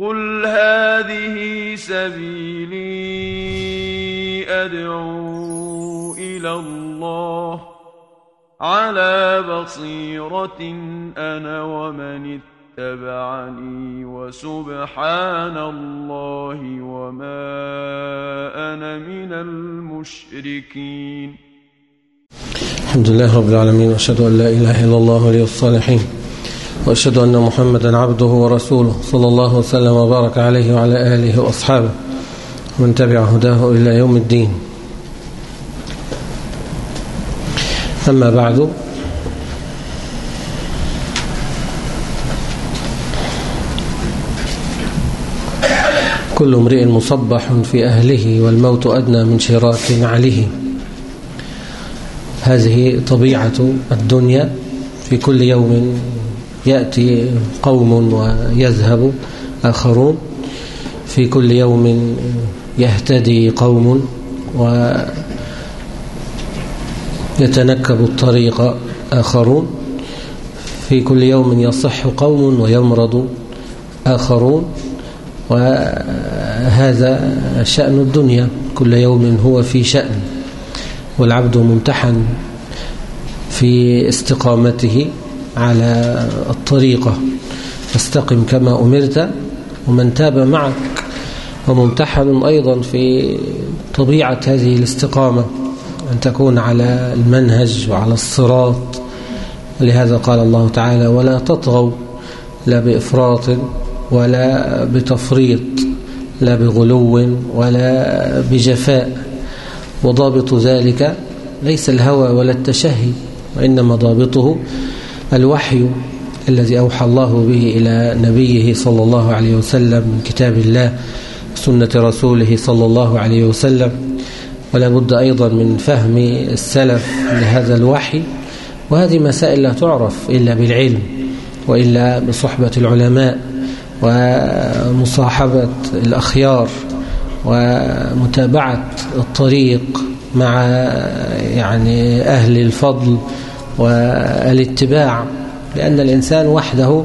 قل هذه سبيلي أدعو إلى الله على بصيرة أنا ومن اتبعني وسبحان الله وما أنا من المشركين الحمد لله رب العالمين وأشهد أن لا إله إلا الله ولي الصالحين. وأشهد أن محمدا عبده ورسوله صلى الله وسلم وبارك عليه وعلى آله وأصحابه ومن تبع هداه إلى يوم الدين. أما بعد كل امرئ مصبح في أهله والموت أدنى من شراك عليه. هذه طبيعة الدنيا في كل يوم يأتي قوم ويذهب آخرون. في كل يوم يهتدي قوم ويتنكب الطريق آخرون. في كل يوم يصح قوم ويمرض آخرون. وهذا شأن الدنيا. كل يوم هو في شأن. والعبد ممتحن في استقامته. على الطريقة. فاستقم كما أمرت ومن تاب معك وممتحن أيضا في طبيعة هذه الاستقامة أن تكون على المنهج وعلى الصراط. لهذا قال الله تعالى ولا تطغوا لا بإفراط ولا بتفريط لا بغلو ولا بجفاء. وضابط ذلك ليس الهوى ولا التشهي وإنما ضابطه الوحي الذي أوحى الله به إلى نبيه صلى الله عليه وسلم من كتاب الله سنة رسوله صلى الله عليه وسلم. ولا بد أيضا من فهم السلف لهذا الوحي وهذه مسائل لا تعرف إلا بالعلم وإلا بصحبة العلماء ومصاحبة الأخيار ومتابعة الطريق مع يعني أهل الفضل والاتباع لأن الإنسان وحده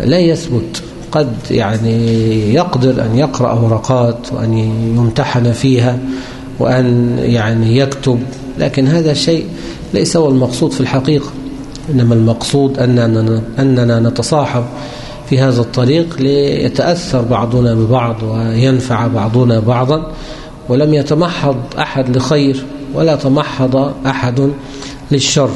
لا يثبت. قد يعني يقدر أن يقرأ ورقات وأن يمتحن فيها وأن يعني يكتب لكن هذا الشيء ليس هو المقصود في الحقيقة. إنما المقصود أننا, أننا نتصاحب في هذا الطريق ليتأثر بعضنا ببعض وينفع بعضنا بعضا ولم يتمحض أحد لخير ولا تمحض أحد للشر.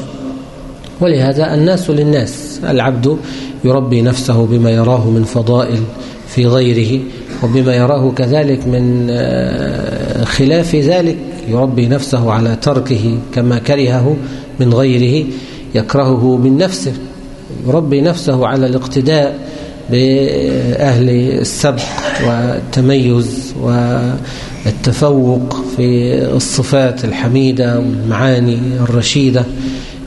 ولهذا الناس للناس العبد يربي نفسه بما يراه من فضائل في غيره وبما يراه كذلك من خلاف ذلك يربي نفسه على تركه كما كرهه من غيره يكرهه من نفسه يربي نفسه على الاقتداء بأهل السبق والتميز والتفوق في الصفات الحميدة والمعاني الرشيدة.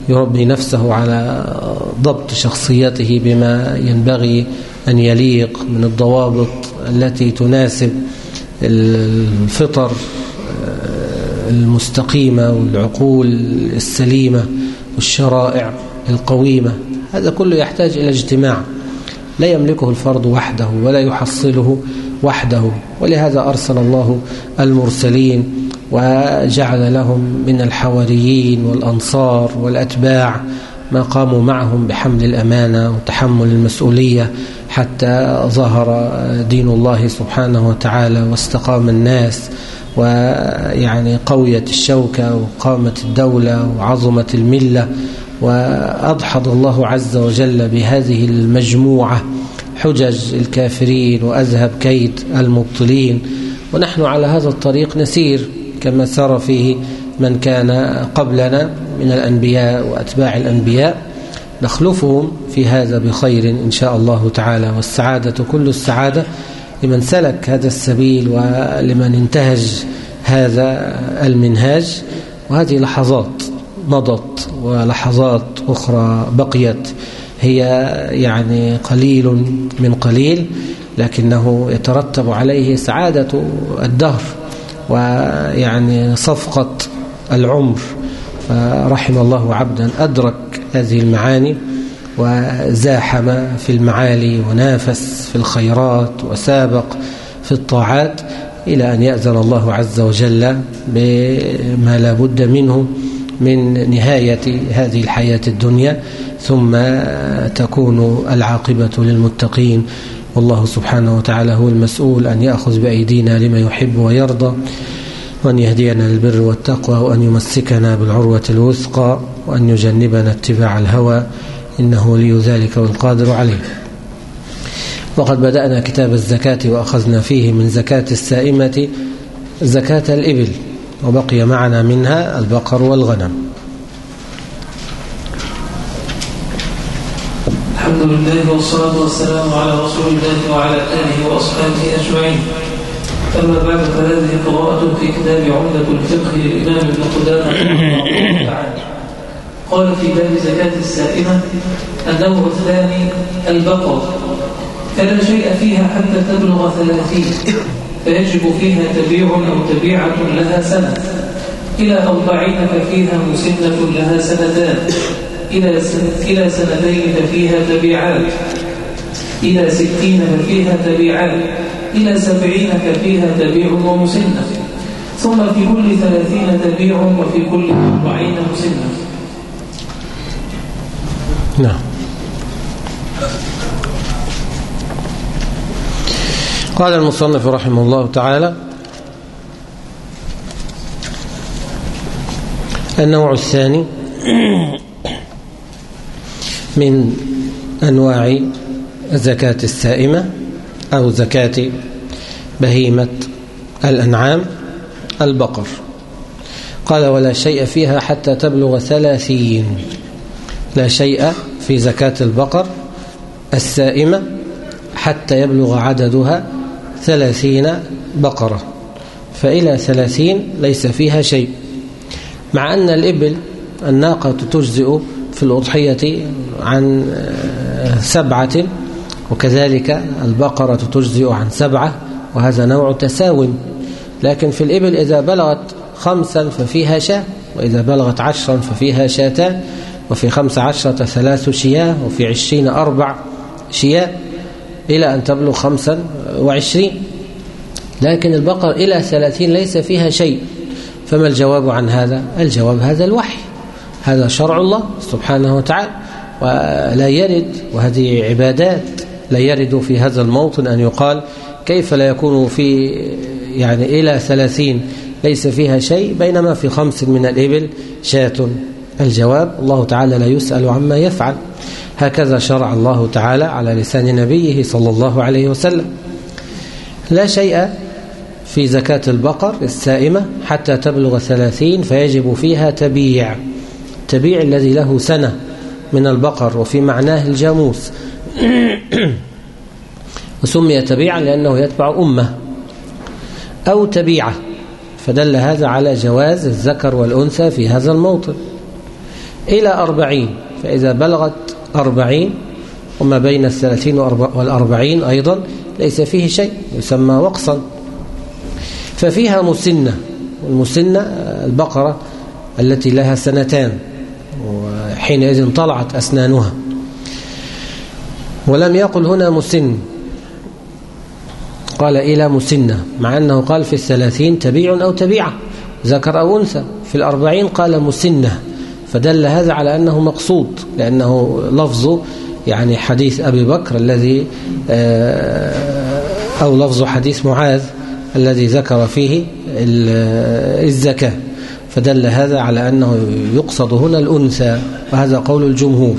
يربي نفسه على ضبط شخصيته بما ينبغي أن يليق من الضوابط التي تناسب الفطر المستقيمة والعقول السليمة والشرائع القويمة. هذا كله يحتاج إلى اجتماع. لا يملكه الفرد وحده ولا يحصله وحده. ولهذا أرسل الله المرسلين وجعل لهم من الحواريين والأنصار والأتباع ما قاموا معهم بحمل الأمانة وتحمل المسؤولية حتى ظهر دين الله سبحانه وتعالى واستقام الناس ويعني قويت الشوكة وقامت الدولة وعظمت الملة وأضحض الله عز وجل بهذه المجموعة حجج الكافرين وأذهب كيد المبطلين ونحن على هذا الطريق نسير. كما سار فيه من كان قبلنا من الأنبياء وأتباع الأنبياء. نخلفهم في هذا بخير إن شاء الله تعالى. والسعادة كل السعادة لمن سلك هذا السبيل ولمن انتهج هذا المنهاج. وهذه لحظات مضت ولحظات أخرى بقيت. هي يعني قليل من قليل لكنه يترتب عليه سعادة الدهر. ويعني صفقة العمر. فرحم الله عبدا أدرك هذه المعاني وزاحم في المعالي ونافس في الخيرات وسابق في الطاعات إلى أن يأذن الله عز وجل بما لا بد منه من نهاية هذه الحياة الدنيا ثم تكون العاقبة للمتقين. والله سبحانه وتعالى هو المسؤول أن يأخذ بأيدينا لما يحب ويرضى وأن يهدينا للبر والتقوى وأن يمسكنا بالعروة الوثقى وأن يجنبنا اتباع الهوى إنه لي ذلك والقادر عليه. وقد بدأنا كتاب الزكاة وأخذنا فيه من زكاة السائمة زكاة الإبل وبقي معنا منها البقر والغنم. لله والصلاة والسلام على رسول الله وعلى آله وأصحابه أجمعين. أما بعد فهذه قراءة في كتاب عمدة الفقه للإمام ابن قدامة قال في باب زكاة السائمة النوع الثاني البقر. فلا شيء فيها حتى تبلغ ثلاثين فيجب فيها تبيع أو تبيعة لها سنة. إلى أربعين ففيها مسنة لها سنتان. إلى إلى سنتين ففيها تبيعات إلى ستين ففيها تبيعات إلى سبعين ففيها تبيع ومسنة. ثم في كل ثلاثين تبيع وفي كل أربعين مسنة. نعم. قال المصنف رحمه الله تعالى النوع الثاني من أنواع زكاة السائمة أو زكاة بهيمة الأنعام البقر. قال ولا شيء فيها حتى تبلغ ثلاثين. لا شيء في زكاة البقر السائمة حتى يبلغ عددها ثلاثين بقرة. فإلى ثلاثين ليس فيها شيء. مع أن الإبل الناقة تجزئ في الأضحية عن سبعة وكذلك البقرة تجزئ عن سبعة وهذا نوع تساوم لكن في الإبل إذا بلغت خمسا ففيها شاة وإذا بلغت عشرا ففيها شاتان وفي خمس عشرة ثلاث شياة وفي عشرين أربع شياة إلى أن تبلغ خمسا وعشرين. لكن البقر إلى ثلاثين ليس فيها شيء. فما الجواب عن هذا؟ الجواب هذا الوحي. هذا شرع الله سبحانه وتعالى ولا يرد وهذه عبادات لا يرد في هذا الموطن أن يقال كيف لا يكون في يعني إلى ثلاثين ليس فيها شيء بينما في خمس من الإبل شاة. الجواب الله تعالى لا يسأل عما يفعل. هكذا شرع الله تعالى على لسان نبيه صلى الله عليه وسلم. لا شيء في زكاة البقر السائمة حتى تبلغ ثلاثين فيجب فيها تبيع. تبيع الذي له سنة من البقر وفي معناه الجاموس وسمي تبيعا لأنه يتبع أمة أو تبيعة. فدل هذا على جواز الذكر والأنثى في هذا الموطن. إلى أربعين فإذا بلغت أربعين وما بين الثلاثين والأربعين أيضا ليس فيه شيء يسمى وقصا. ففيها مسنة والمسنة البقرة التي لها سنتان. وحينئذ طلعت أسنانها. ولم يقل هنا مسن. قال إلى مسنة مع أنه قال في الثلاثين تبيع أو تبيعة. ذكر أو أنثى. في الأربعين قال مسنة. فدل هذا على أنه مقصود لأنه لفظ يعني حديث أبي بكر الذي أو لفظ حديث معاذ الذي ذكر فيه الزكاة. فدل هذا على أنه يقصد هنا الأنثى وهذا قول الجمهور.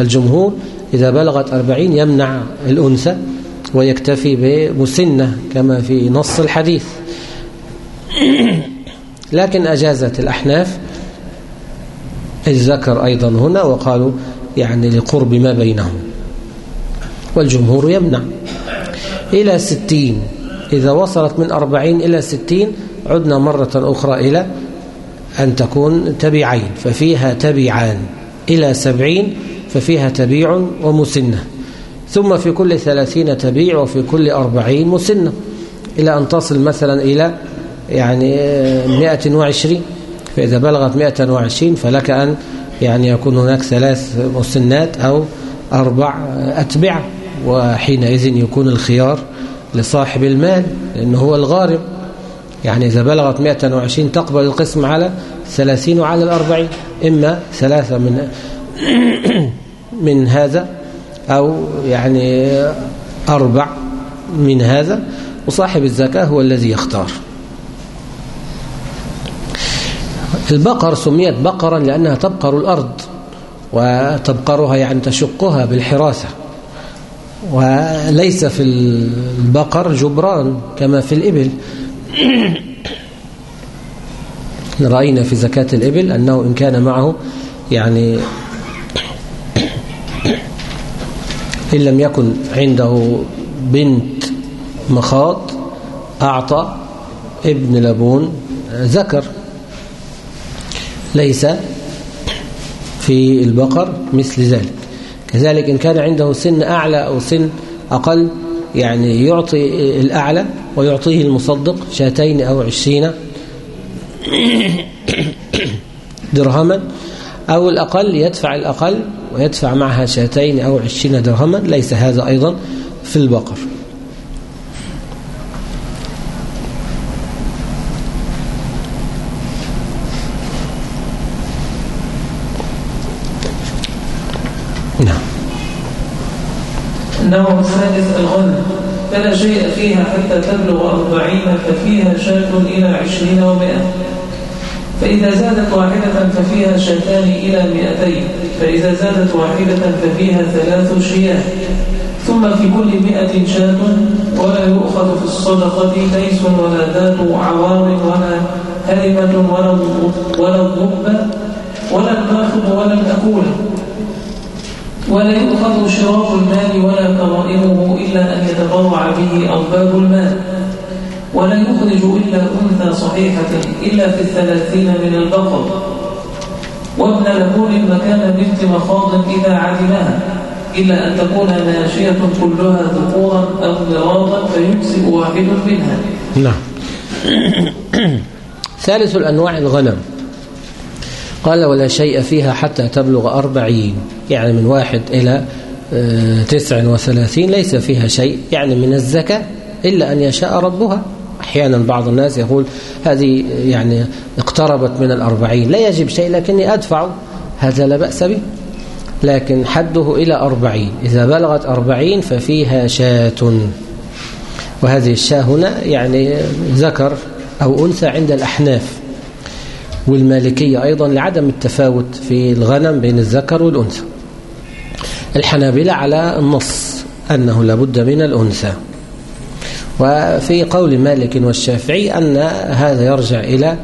الجمهور إذا بلغت أربعين يمنع الأنثى ويكتفي بمسنة كما في نص الحديث. لكن أجازت الأحناف الذكر أيضا هنا وقالوا يعني لقرب ما بينهم. والجمهور يمنع. إلى ستين إذا وصلت من أربعين إلى ستين عدنا مرة أخرى إلى أن تكون تبيعين ففيها تبيعان إلى سبعين ففيها تبيع ومسنة. ثم في كل ثلاثين تبيع وفي كل أربعين مسنة. إلى أن تصل مثلا إلى يعني مئة وعشرين. فإذا بلغت مئة وعشرين فلك أن يعني يكون هناك ثلاث مسنات أو أربع أتبعة وحينئذ يكون الخيار لصاحب المال لأنه هو الغارم يعني إذا بلغت 120 تقبل القسم على 30 وعلى الأربعين إما ثلاثة من من هذا أو يعني أربع من هذا وصاحب الزكاة هو الذي يختار. البقر سميت بقرا لأنها تبقر الأرض وتبقرها يعني تشقها بالحراسة وليس في البقر جبران كما في الإبل. رأينا في زكاة الإبل أنه إن كان معه يعني إن لم يكن عنده بنت مخاض أعطى ابن لبون ذكر. ليس في البقر مثل ذلك. كذلك إن كان عنده سن أعلى أو سن أقل يعني يعطي الأعلى ويعطيه المصدق شاتين أو عشرين درهما أو الأقل يدفع الأقل ويدفع معها شاتين أو عشرين درهما ليس هذا أيضا في البقر. نعم النوع الثالث الغنم. فلا شيء فيها حتى تبلغ أربعين ففيها شاة إلى عشرين ومائة. فإذا زادت واحدة ففيها شاتان إلى مئتين فإذا زادت واحدة ففيها ثلاث شياه. ثم في كل مئة شاة ولا يؤخذ في الصدقة ليس ولا ذات عوار ولا هرمة ولا ولا الضب ولا الماخذ ولا الأكول. ولا يؤخذ شراط المال ولا كرائمه إلا أن يتبرع به أرباب المال. ولا يخرج إلا أنثى صحيحة إلا في الثلاثين من البقر. وابن لبون مكان بنت مخاض إذا عدلها إلا أن تكون ناشية كلها ذكورا أو مراضا فيجزئ واحد منها. نعم. ثالث الأنواع الغنم. قال ولا شيء فيها حتى تبلغ أربعين يعني من واحد إلى تسع وثلاثين ليس فيها شيء يعني من الزكاة إلا أن يشاء ربها. أحيانا بعض الناس يقول هذه يعني اقتربت من الأربعين لا يجب شيء لكني أدفع هذا لا بأس به. لكن حده إلى أربعين إذا بلغت أربعين ففيها شاة. وهذه الشاة هنا يعني ذكر أو أنثى عند الأحناف. والمالكية أيضا لعدم التفاوت في الغنم بين الذكر والأنثى. الحنابلة على النص أنه لابد من الأنثى. وفي قول مالك والشافعي أن هذا يرجع إلى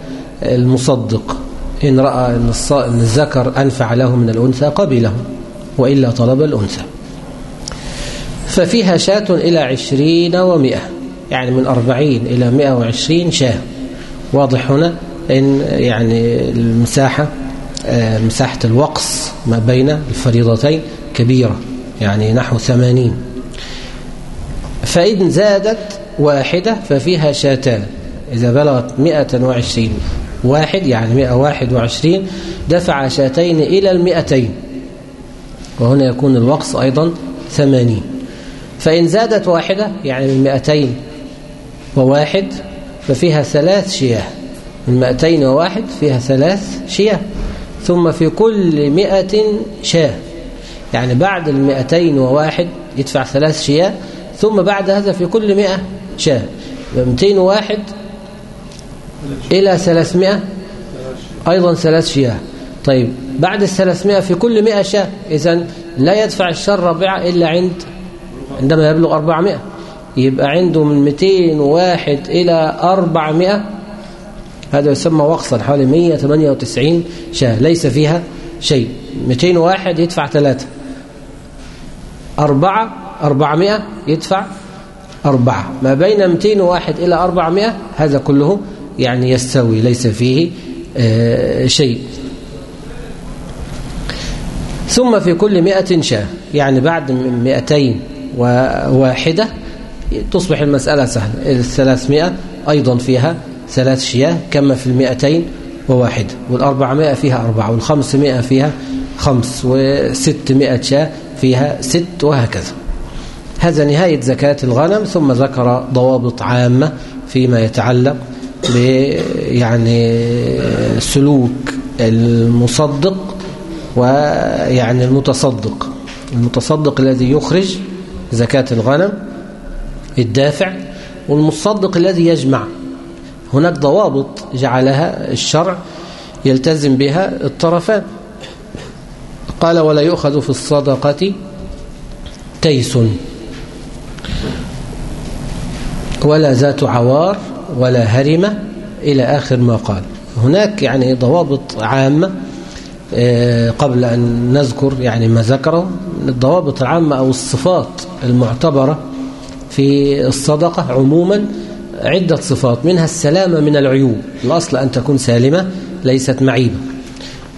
المصدق. إن رأى أن الذكر أنفع له من الأنثى قبله وإلا طلب الأنثى. ففيها شاة إلى عشرين ومئة يعني من أربعين إلى مئة وعشرين شاة. واضح هنا؟ إن يعني المساحة مساحة الوقص ما بين الفريضتين كبيرة يعني نحو ثمانين. فإن زادت واحدة ففيها شاتان. إذا بلغت مئة وعشرين واحد يعني مئة واحد وعشرين دفع شاتين إلى المئتين. وهنا يكون الوقص أيضا ثمانين. فإن زادت واحدة يعني من مئتين وواحد ففيها ثلاث شياه. من مئتين وواحد فيها ثلاث شياه ثم في كل مئة شاة. يعني بعد المئتين وواحد يدفع ثلاث شياه ثم بعد هذا في كل مئة شاة. 201 إلى 300 أيضا ثلاث شياه. طيب بعد الثلاثمائة في كل مئة شاة إذن لا يدفع الشر رابعة إلا عند عندما يبلغ 400 يبقى عنده من 201 إلى 400 هذا يسمى وقصا حوالي 198 شاة ليس فيها شيء. 201 يدفع ثلاثة. أربعة أربعمائة يدفع أربعة. ما بين 201 إلى 400 هذا كله يعني يستوي ليس فيه آه شيء. ثم في كل مئة شاة يعني بعد مئتين وواحدة تصبح المسألة سهلة. الثلاثمائة أيضا فيها ثلاث شياه كما في المئتين؟ وواحدة والأربعمائة فيها أربعة والخمسمائة فيها خمس وستمائة شاة فيها ست وهكذا. هذا نهاية زكاة الغنم ثم ذكر ضوابط عامة فيما يتعلق ب يعني سلوك المصدق ويعني المتصدق. المتصدق الذي يخرج زكاة الغنم الدافع والمصدق الذي يجمع هناك ضوابط جعلها الشرع يلتزم بها الطرفان. قال ولا يؤخذ في الصدقة تيس ولا ذات عوار ولا هرمة إلى آخر ما قال. هناك يعني ضوابط عامة آه، قبل أن نذكر يعني ما ذكره الضوابط العامة أو الصفات المعتبرة في الصدقة عموما عدة صفات منها السلامة من العيوب. الأصل أن تكون سالمة ليست معيبة.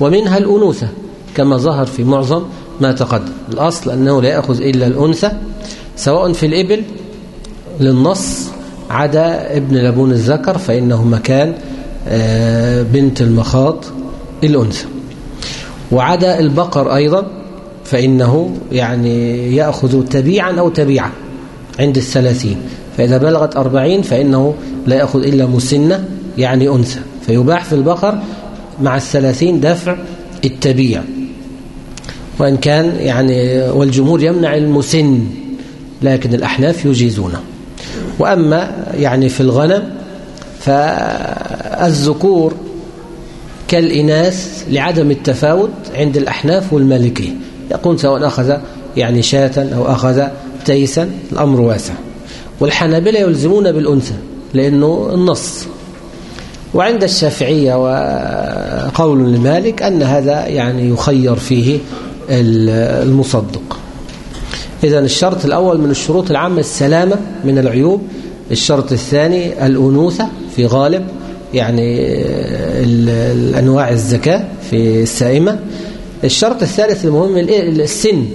ومنها الأنوثة كما ظهر في معظم ما تقدم. الأصل أنه لا يأخذ إلا الأنثى سواء في الإبل للنص عدا ابن لبون الذكر فإنه مكان آه، بنت المخاض الأنثى. وعدا البقر أيضا فإنه يعني يأخذ تبيعا أو تبيعا عند الثلاثين. فإذا بلغت أربعين فإنه لا يأخذ إلا مسنة يعني أنثى. فيباح في البقر مع الثلاثين دفع التبيع. وإن كان يعني والجمهور يمنع المسن لكن الأحناف يجيزونه. وأما يعني في الغنم فالذكور كالإناث لعدم التفاوت عند الأحناف والمالكية يقول سواء أخذ يعني شاة أو أخذ تيسا الأمر واسع. والحنابلة يلزمون بالأنثى لأنه النص. وعند الشافعية وقول لمالك أن هذا يعني يخير فيه المصدق. إذا الشرط الأول من الشروط العامة السلامة من العيوب الشرط الثاني الأنوثة في غالب يعني الأنواع الزكاة في السائمة. الشرط الثالث المهم السن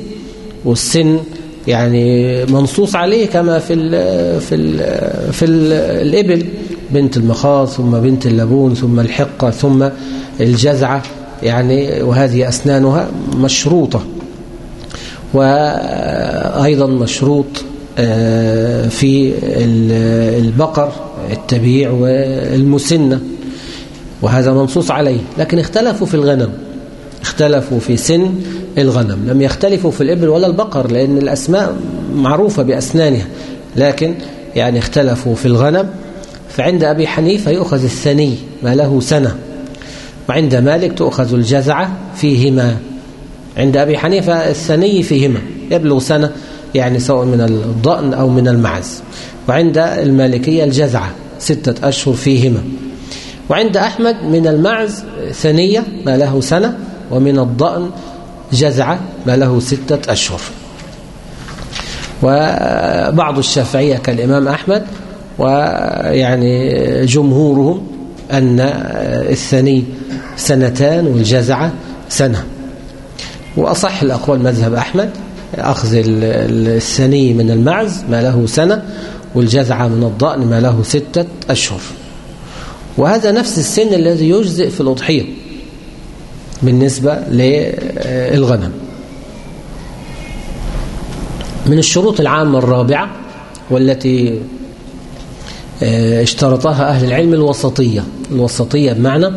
والسن يعني منصوص عليه كما في ال في ال في ال الإبل. بنت المخاض ثم بنت اللبون ثم الحقة ثم الجزعة. يعني وهذه أسنانها مشروطة. وأيضا مشروط آه، في البقر التبيع والمسنة. وهذا منصوص عليه. لكن اختلفوا في الغنم. اختلفوا في سن. الغنم. لم يختلفوا في الإبل ولا البقر لأن الأسماء معروفة بأسنانها. لكن يعني اختلفوا في الغنم. فعند أبي حنيفة يؤخذ الثني ما له سنة. وعند مالك تؤخذ الجزعة فيهما. عند أبي حنيفة الثني فيهما. يبلغ سنة يعني سواء من الضأن أو من المعز. وعند المالكية الجزعة ستة أشهر فيهما. وعند أحمد من المعز ثنية ما له سنة. ومن الضأن جزعة له ستة أشهر. وبعض الشافعية كالإمام أحمد ويعني جمهورهم أن الثني سنتان والجزعة سنة. وأصح الأقوال مذهب أحمد أخذ الثني من المعز ما له سنة والجزعة من الضأن ما له ستة أشهر. وهذا نفس السن الذي يجزئ في الأضحية. بالنسبة للغنم. من الشروط العامة الرابعة والتي آه، اشترطها أهل العلم الوسطية. الوسطية بمعنى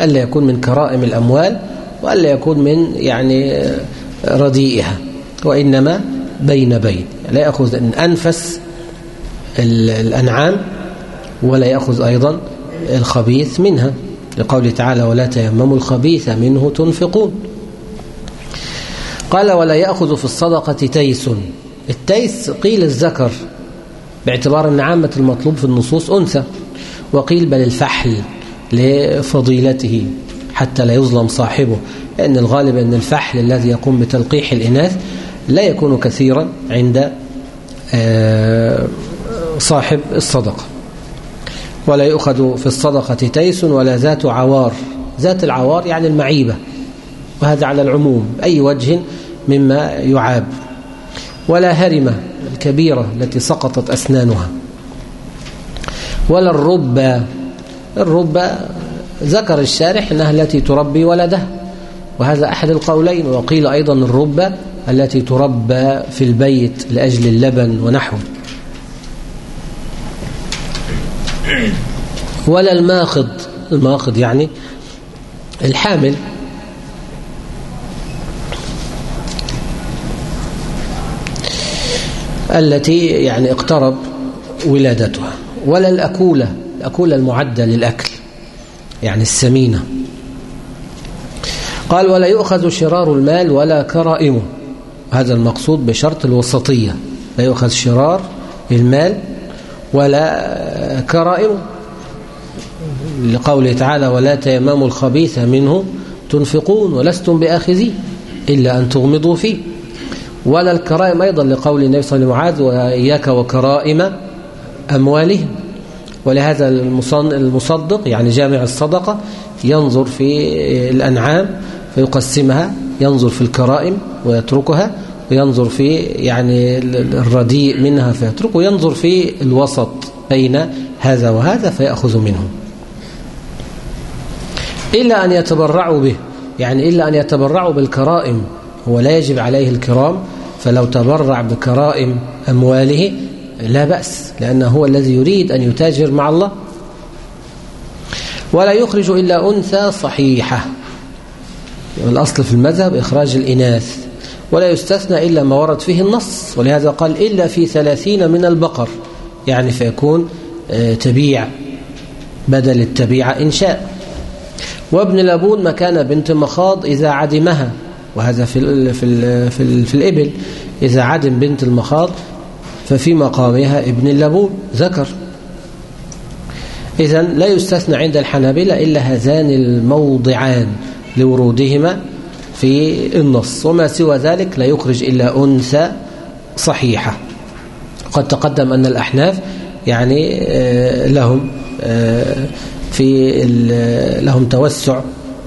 ألا يكون من كرائم الأموال وألا يكون من يعني آه، رديئها. وإنما بين بين. لا يأخذ أن أنفس الأنعام ولا يأخذ أيضا الخبيث منها. لقوله تعالى ولا تيمموا الخبيث منه تنفقون. قال ولا يأخذ في الصدقة تيس. التيس قيل الذكر باعتبار أن عامة المطلوب في النصوص أنثى وقيل بل الفحل لفضيلته حتى لا يظلم صاحبه لأن الغالب أن الفحل الذي يقوم بتلقيح الإناث لا يكون كثيرا عند آه، صاحب الصدقة. ولا يؤخذ في الصدقة تيس ولا ذات عوار. ذات العوار يعني المعيبة. وهذا على العموم. أي وجه مما يعاب. ولا هرمة الكبيرة التي سقطت أسنانها. ولا الربة الربة ذكر الشارح أنها التي تربي ولده. وهذا أحد القولين. وقيل أيضا الربة التي تربى في البيت لأجل اللبن ونحوه. ولا الماخض الماخض يعني الحامل. التي يعني اقترب ولادتها. ولا الأكولة. الأكولة المعدة للأكل. يعني السمينة. قال ولا يؤخذ شرار المال ولا كرائمه هذا المقصود بشرط الوسطية. لا يؤخذ شرار المال ولا كرائمه لقوله تعالى ولا تيمموا الخبيث منه تنفقون ولستم بآخذيه إلا أن تغمضوا فيه. ولا الكرائم أيضا لقول النبي صلى الله عليه وسلم وإياك وكرائم أموالهم ولهذا المصدق يعني جامع الصدقة ينظر في الأنعام فيقسمها ينظر في الكرائم ويتركها وينظر في يعني الرديء منها فيتركه وينظر في الوسط بين هذا وهذا فيأخذ منه. إلا أن يتبرعوا به. يعني إلا أن يتبرعوا بالكرائم. هو لا يجب عليه الكرام فلو تبرع بكرائم أمواله لا بأس لأنه هو الذي يريد أن يتاجر مع الله. ولا يخرج إلا أنثى صحيحة. الأصل في المذهب إخراج الإناث. ولا يستثنى إلا ما ورد فيه النص. ولهذا قال إلا في ثلاثين من البقر. يعني فيكون آه، تبيع بدل التبيع إن شاء. وابن لبون مكان بنت مخاض إذا عدمها وهذا في ال في ال في, ال في الإبل إذا عدم بنت المخاض ففي مقامها ابن اللبون ذكر. إذا لا يستثنى عند الحنابلة إلا هذان الموضعان لورودهما في النص وما سوى ذلك لا يخرج إلا أنثى صحيحة. قد تقدم أن الأحناف يعني آه، لهم آه، في لهم توسع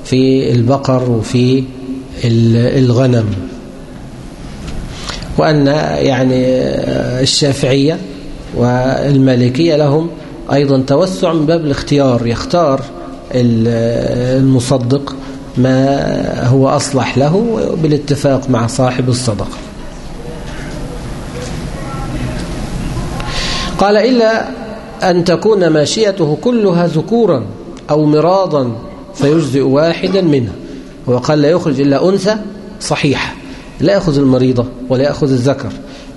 في البقر وفي الغنم. وأن يعني الشافعية والمالكية لهم أيضا توسع من باب الاختيار يختار المصدق ما هو أصلح له بالاتفاق مع صاحب الصدقة. قال إلا أن تكون ماشيته كلها ذكورا أو مراضا فيجزئ واحدا منها. هو قال لا يخرج إلا أنثى صحيحة لا يأخذ المريضة ولا يأخذ الذكر.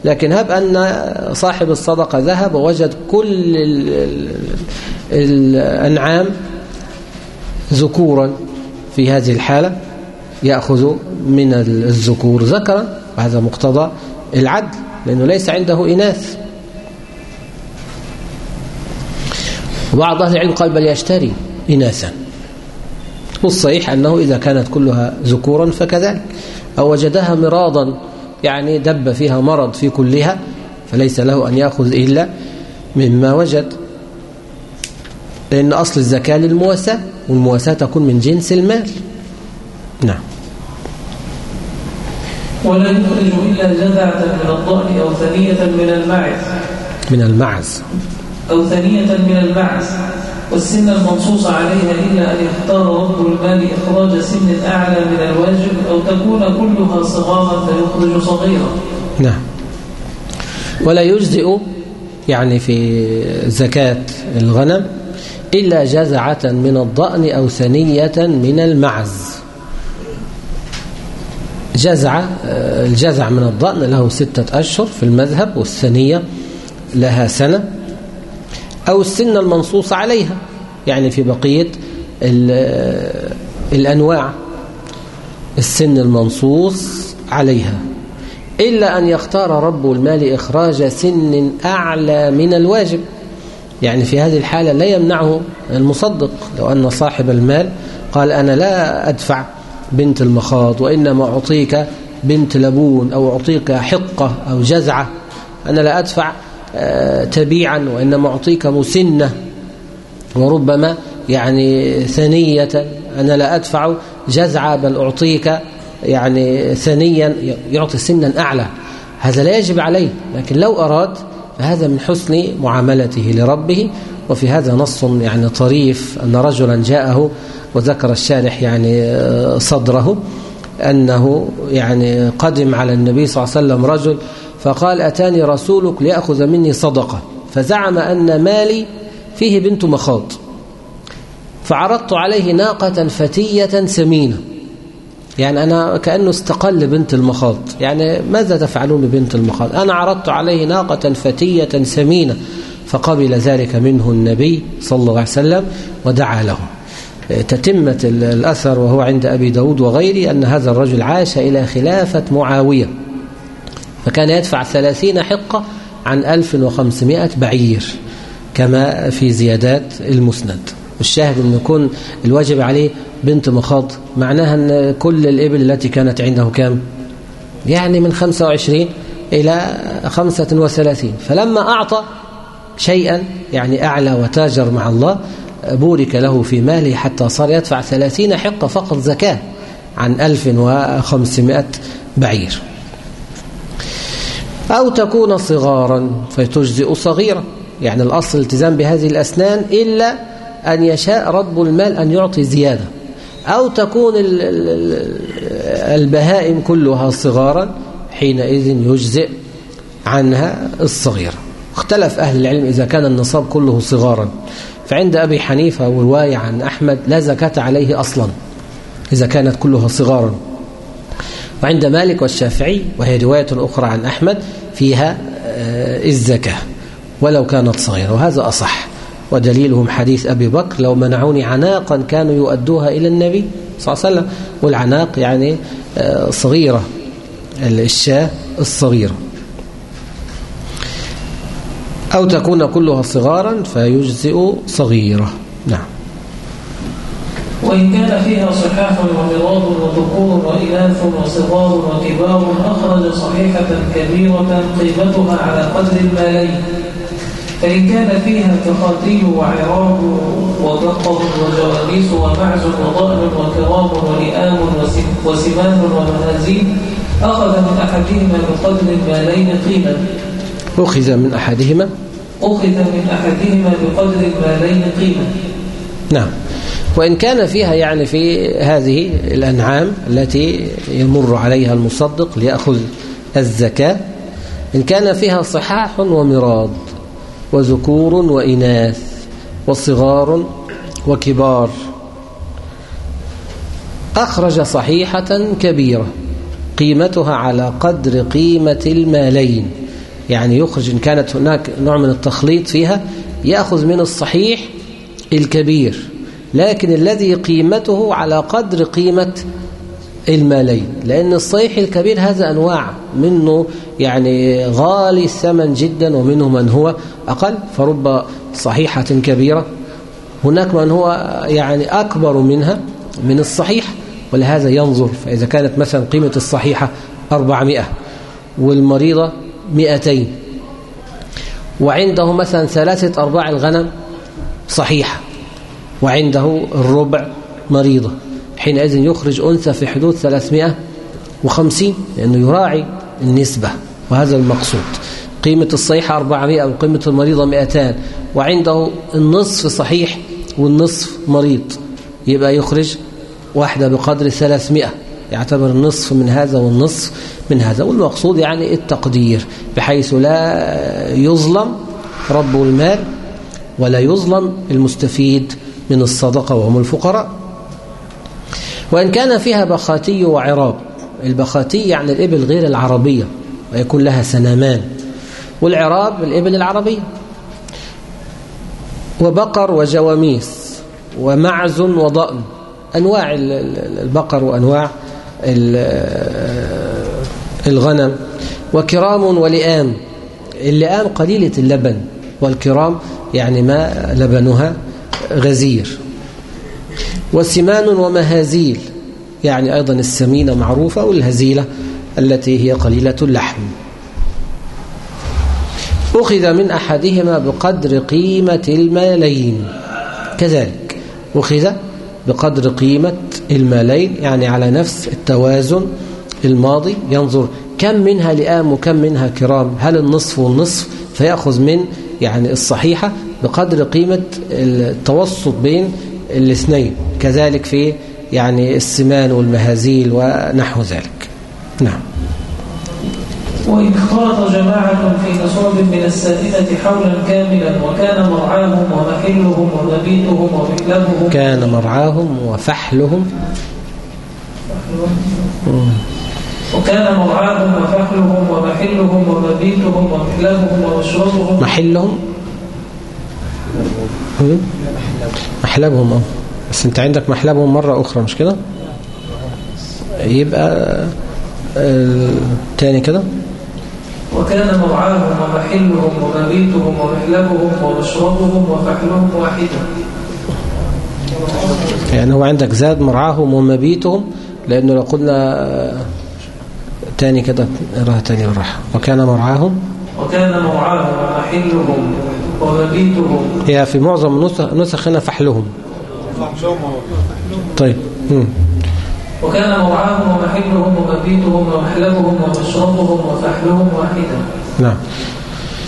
لكن هب أن صاحب الصدقة ذهب ووجد كل الأنعام ذكورا في هذه الحالة يأخذ من الذكور ذكرا وهذا مقتضى العدل لأنه ليس عنده إناث. وبعض أهل العلم قال بل يشتري إناثا والصحيح أنه إذا كانت كلها ذكورا فكذلك. أو وجدها مراضا يعني دب فيها مرض في كلها فليس له أن يأخذ إلا مما وجد. لأن أصل الزكاة للمواساة والمواساة تكون من جنس المال. نعم. ولا يخرج إلا جذعة من الضأن أو ثنية من المعز. من المعز. أو ثنية من المعز والسن المنصوص عليها إلا أن يختار رب المال إخراج سن أعلى من الواجب أو تكون كلها صغارا فيخرج صغيرا. نعم. ولا يجزئ يعني في زكاة الغنم إلا جزعة من الضأن أو ثنية من المعز. جزعة الجزع من الضأن له ستة أشهر في المذهب والثنية لها سنة. أو السن المنصوص عليها يعني في بقية الأنواع السن المنصوص عليها. إلا أن يختار رب المال إخراج سن أعلى من الواجب. يعني في هذه الحالة لا يمنعه المصدق. لو أن صاحب المال قال أنا لا أدفع بنت المخاض وإنما أعطيك بنت لبون أو أعطيك حقة أو جزعة أنا لا أدفع تبيعا وإنما أعطيك مسنة وربما يعني ثنية. أنا لا أدفع جزعة بل أعطيك يعني ثنيا يعطي سنا أعلى. هذا لا يجب عليه لكن لو أراد فهذا من حسن معاملته لربه. وفي هذا نص يعني طريف أن رجلا جاءه وذكر الشارح يعني صدره أنه يعني قدم على النبي صلى الله عليه وسلم رجل فقال أتاني رسولك ليأخذ مني صدقة. فزعم أن مالي فيه بنت مخاض. فعرضت عليه ناقة فتية سمينة. يعني أنا كأنه استقل بنت المخاض. يعني ماذا تفعلون ببنت المخاض؟ أنا عرضت عليه ناقة فتية سمينة. فقبل ذلك منه النبي صلى الله عليه وسلم ودعا له. تتمة الأثر وهو عند أبي داود وغيره أن هذا الرجل عاش إلى خلافة معاوية. فكان يدفع ثلاثين حقة عن ألف وخمسمائة بعير كما في زيادات المسند. الشاهد أن يكون الواجب عليه بنت مخاض معناها أن كل الإبل التي كانت عنده كام؟ يعني من 25 إلى 35 فلما أعطى شيئا يعني أعلى وتاجر مع الله بورك له في ماله حتى صار يدفع 30 حقة فقط زكاة عن 1500 بعير. أو تكون صغارا فتجزئ صغيرة يعني الأصل الالتزام بهذه الأسنان إلا أن يشاء رب المال أن يعطي زيادة. أو تكون البهائم كلها صغارا حينئذ يجزئ عنها الصغيرة. اختلف أهل العلم إذا كان النصاب كله صغارا. فعند أبي حنيفة ورواية عن أحمد لا زكاة عليه أصلا إذا كانت كلها صغارا. وعند مالك والشافعي وهي رواية أخرى عن أحمد فيها الزكاة ولو كانت صغيرة وهذا أصح. ودليلهم حديث أبي بكر لو منعوني عناقا كانوا يؤدوها إلى النبي صلى الله عليه وسلم. والعناق يعني صغيرة الشاة الصغيرة. أو تكون كلها صغارا فيجزئ صغيرة. نعم. وإن كان فيها صحاح ومراض وذكور وإناث وصغار وكبار أخرج صحيحة كبيرة قيمتها على قدر المالين. فإن كان فيها كخاتي وعراب وبقر وجواليس ومعز وضأن وكرام ولئام وسمان ومهازيل أخذ من أحدهما بقدر المالين قيمة. أخذ من أحدهما؟ أخذ من أحدهما بقدر المالين قيمة. نعم. وإن كان فيها يعني في هذه الأنعام التي يمر عليها المصدق ليأخذ الزكاة إن كان فيها صحاح ومراض وذكور وإناث وصغار وكبار. أخرج صحيحة كبيرة قيمتها على قدر قيمة المالين. يعني يخرج إن كانت هناك نوع من التخليط فيها يأخذ من الصحيح الكبير. لكن الذي قيمته على قدر قيمة المالين لأن الصحيح الكبير هذا أنواع منه يعني غالي الثمن جدا ومنه من هو أقل فرب صحيحة كبيرة. هناك من هو يعني أكبر منها من الصحيح ولهذا ينظر فإذا كانت مثلا قيمة الصحيحة 400 والمريضة 200 وعنده مثلا ثلاثة أرباع الغنم صحيحة. وعنده الربع مريضة. حينئذ يخرج أنثى في حدود 350 لأنه يراعي النسبة وهذا المقصود. قيمة الصحيحة 400 أو قيمة المريضة 200 وعنده النصف صحيح والنصف مريض. يبقى يخرج واحدة بقدر 300 يعتبر النصف من هذا والنصف من هذا والمقصود يعني التقدير بحيث لا يظلم رب المال ولا يظلم المستفيد. من الصدقة وهم الفقراء. وإن كان فيها بخاتي وعراب البخاتي يعني الإبل غير العربية ويكون لها سنامان. والعراب الإبل العربية. وبقر وجواميس ومعز وضأن. أنواع البقر وأنواع الغنم. وكرام ولئام. اللئام قليلة اللبن والكرام يعني ما لبنها غزير. وسمان ومهازيل يعني أيضا السمينة معروفة والهزيلة التي هي قليلة اللحم. أخذ من أحدهما بقدر قيمة المالين كذلك أخذ بقدر قيمة المالين يعني على نفس التوازن الماضي. ينظر كم منها لئام وكم منها كرام هل النصف والنصف فيأخذ من يعني الصحيحة بقدر قيمة التوسط بين الاثنين. كذلك في يعني السمان والمهازيل ونحو ذلك. نعم. وإن اختلط جماعة في نصاب من السائمة حولا كاملا وكان مرعاهم ومحلهم ومبيتهم ومحلبهم كان مرعاهم وفحلهم. وكان مرعاهم وفحلهم ومحلهم ومبيتهم ومحلبهم ومشربهم. محلهم. هم؟ محلبهم آه. بس أنت عندك محلبهم مرة أخرى مش كده؟ يبقى آه، تاني كده؟ وكان مرعاهم ومحلهم ومبيتهم ومحلبهم ومشربهم وفحلهم واحدا يعني هو عندك زاد مرعاهم ومبيتهم لأنه لو قلنا آه، تاني كده اقراها تاني بالراحة وكان مرعاهم؟ وكان مرعاهم ومحلهم هي في معظم النسخ نسخ هنا فحلهم. طيب مم. وكان مرعاهم ومحلهم ومبيتهم ومحلبهم ومشربهم وفحلهم واحدا. نعم.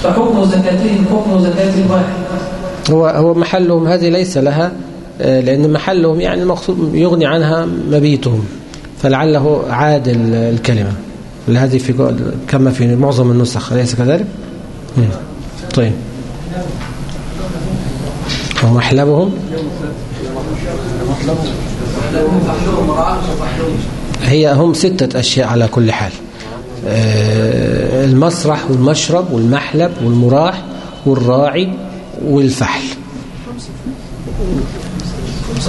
فحكم زكاتهم حكم زكاة الواحد. هو هو محلهم هذه ليس لها آه، لأن محلهم يعني المقصود يغني عنها مبيتهم. فلعله عاد ال- الكلمة. هذه في كما في معظم النسخ أليس كذلك؟ طيب. ومحلبهم هي هم ستة أشياء على كل حال. آه، المسرح والمشرب والمحلب والمراح والراعي والفحل.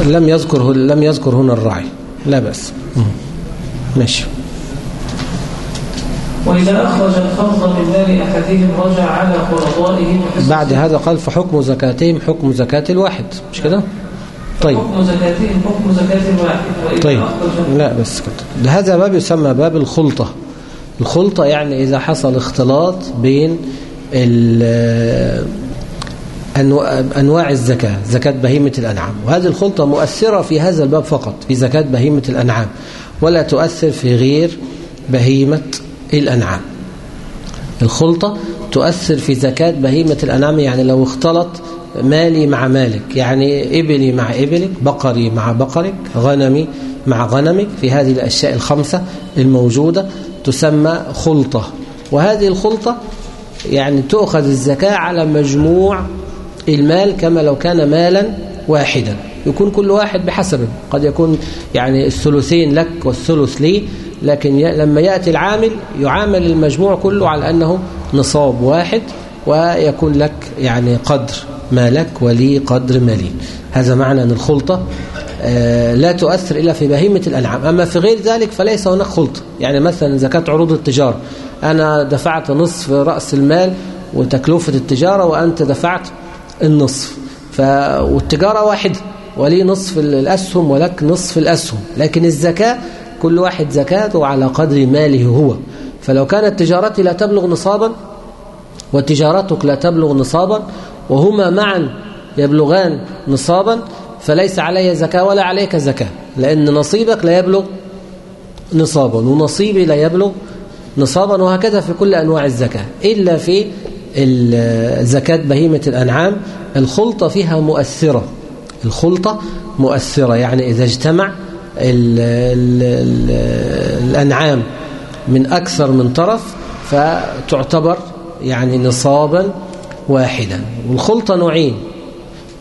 لم يذكر لم يذكر هنا الراعي. لا بأس. ماشي. وإذا أخرج الفرض من مال أحدهم رجع على فرضائه بعد هذا قال فحكم زكاتهم حكم زكاة الواحد. مش كده؟ طيب. حكم زكاتهم حكم زكاة الواحد. طيب. لا بس كده. هذا باب يسمى باب الخلطة. الخلطة يعني إذا حصل اختلاط بين أنواع الزكاة زكاة بهيمة الأنعام. وهذه الخلطة مؤثرة في هذا الباب فقط في زكاة بهيمة الأنعام. ولا تؤثر في غير بهيمة الأنعام. الخلطة تؤثر في زكاة بهيمة الأنعام يعني لو اختلط مالي مع مالك يعني إبلي مع إبلك بقري مع بقرك غنمي مع غنمك في هذه الأشياء الخمسة الموجودة تسمى خلطة. وهذه الخلطة يعني تؤخذ الزكاة على مجموع المال كما لو كان مالا واحدا. يكون كل واحد بحسبه. قد يكون يعني الثلثين لك والثلث لي لكن لما يأتي العامل يعامل المجموع كله على أنه نصاب واحد ويكون لك يعني قدر ما لك ولي قدر مالي هذا معنى أن الخلطة آه، لا تؤثر إلا في بهيمة الأنعام. أما في غير ذلك فليس هناك خلطة. يعني مثلا زكاة عروض التجارة أنا دفعت نصف رأس المال وتكلفة التجارة وأنت دفعت النصف. ف... والتجارة واحدة ولي نصف الأسهم ولك نصف الأسهم. لكن الزكاة كل واحد زكاته على قدر ماله هو. فلو كانت تجارتي لا تبلغ نصابا وتجارتك لا تبلغ نصابا وهما معا يبلغان نصابا فليس علي زكاة ولا عليك زكاة لأن نصيبك لا يبلغ نصابا ونصيبي لا يبلغ نصابا وهكذا في كل أنواع الزكاة إلا في ال- زكاة بهيمة الأنعام. الخلطة فيها مؤثرة. الخلطة مؤثرة يعني إذا اجتمع ال ال ال الأنعام من أكثر من طرف فتعتبر يعني نصابا واحدا. والخلطة نوعين.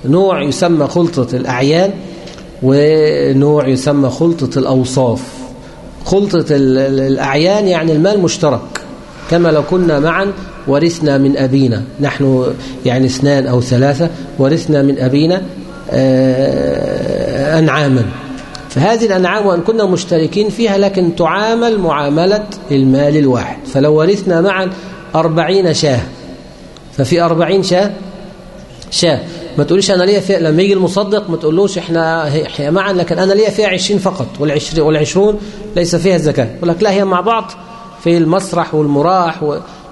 نوع يسمى خلطة الأعيان ونوع يسمى خلطة الأوصاف. خلطة ال- ال- الأعيان يعني المال مشترك. كما لو كنا معا ورثنا من أبينا. نحن يعني اثنان أو ثلاثة ورثنا من أبينا آه، أنعاما. فهذه الأنعام وأن كنا مشتركين فيها لكن تعامل معاملة المال الواحد. فلو ورثنا معا أربعين شاة. ففي أربعين شاة؟ شاة. ما تقوليش أنا ليا فيها لما يجي المصدق ما تقولوش إحنا هي معا لكن أنا ليا فيها عشرين فقط والعشرون ليس فيها الزكاة يقول لك لا هي مع بعض في المسرح والمراح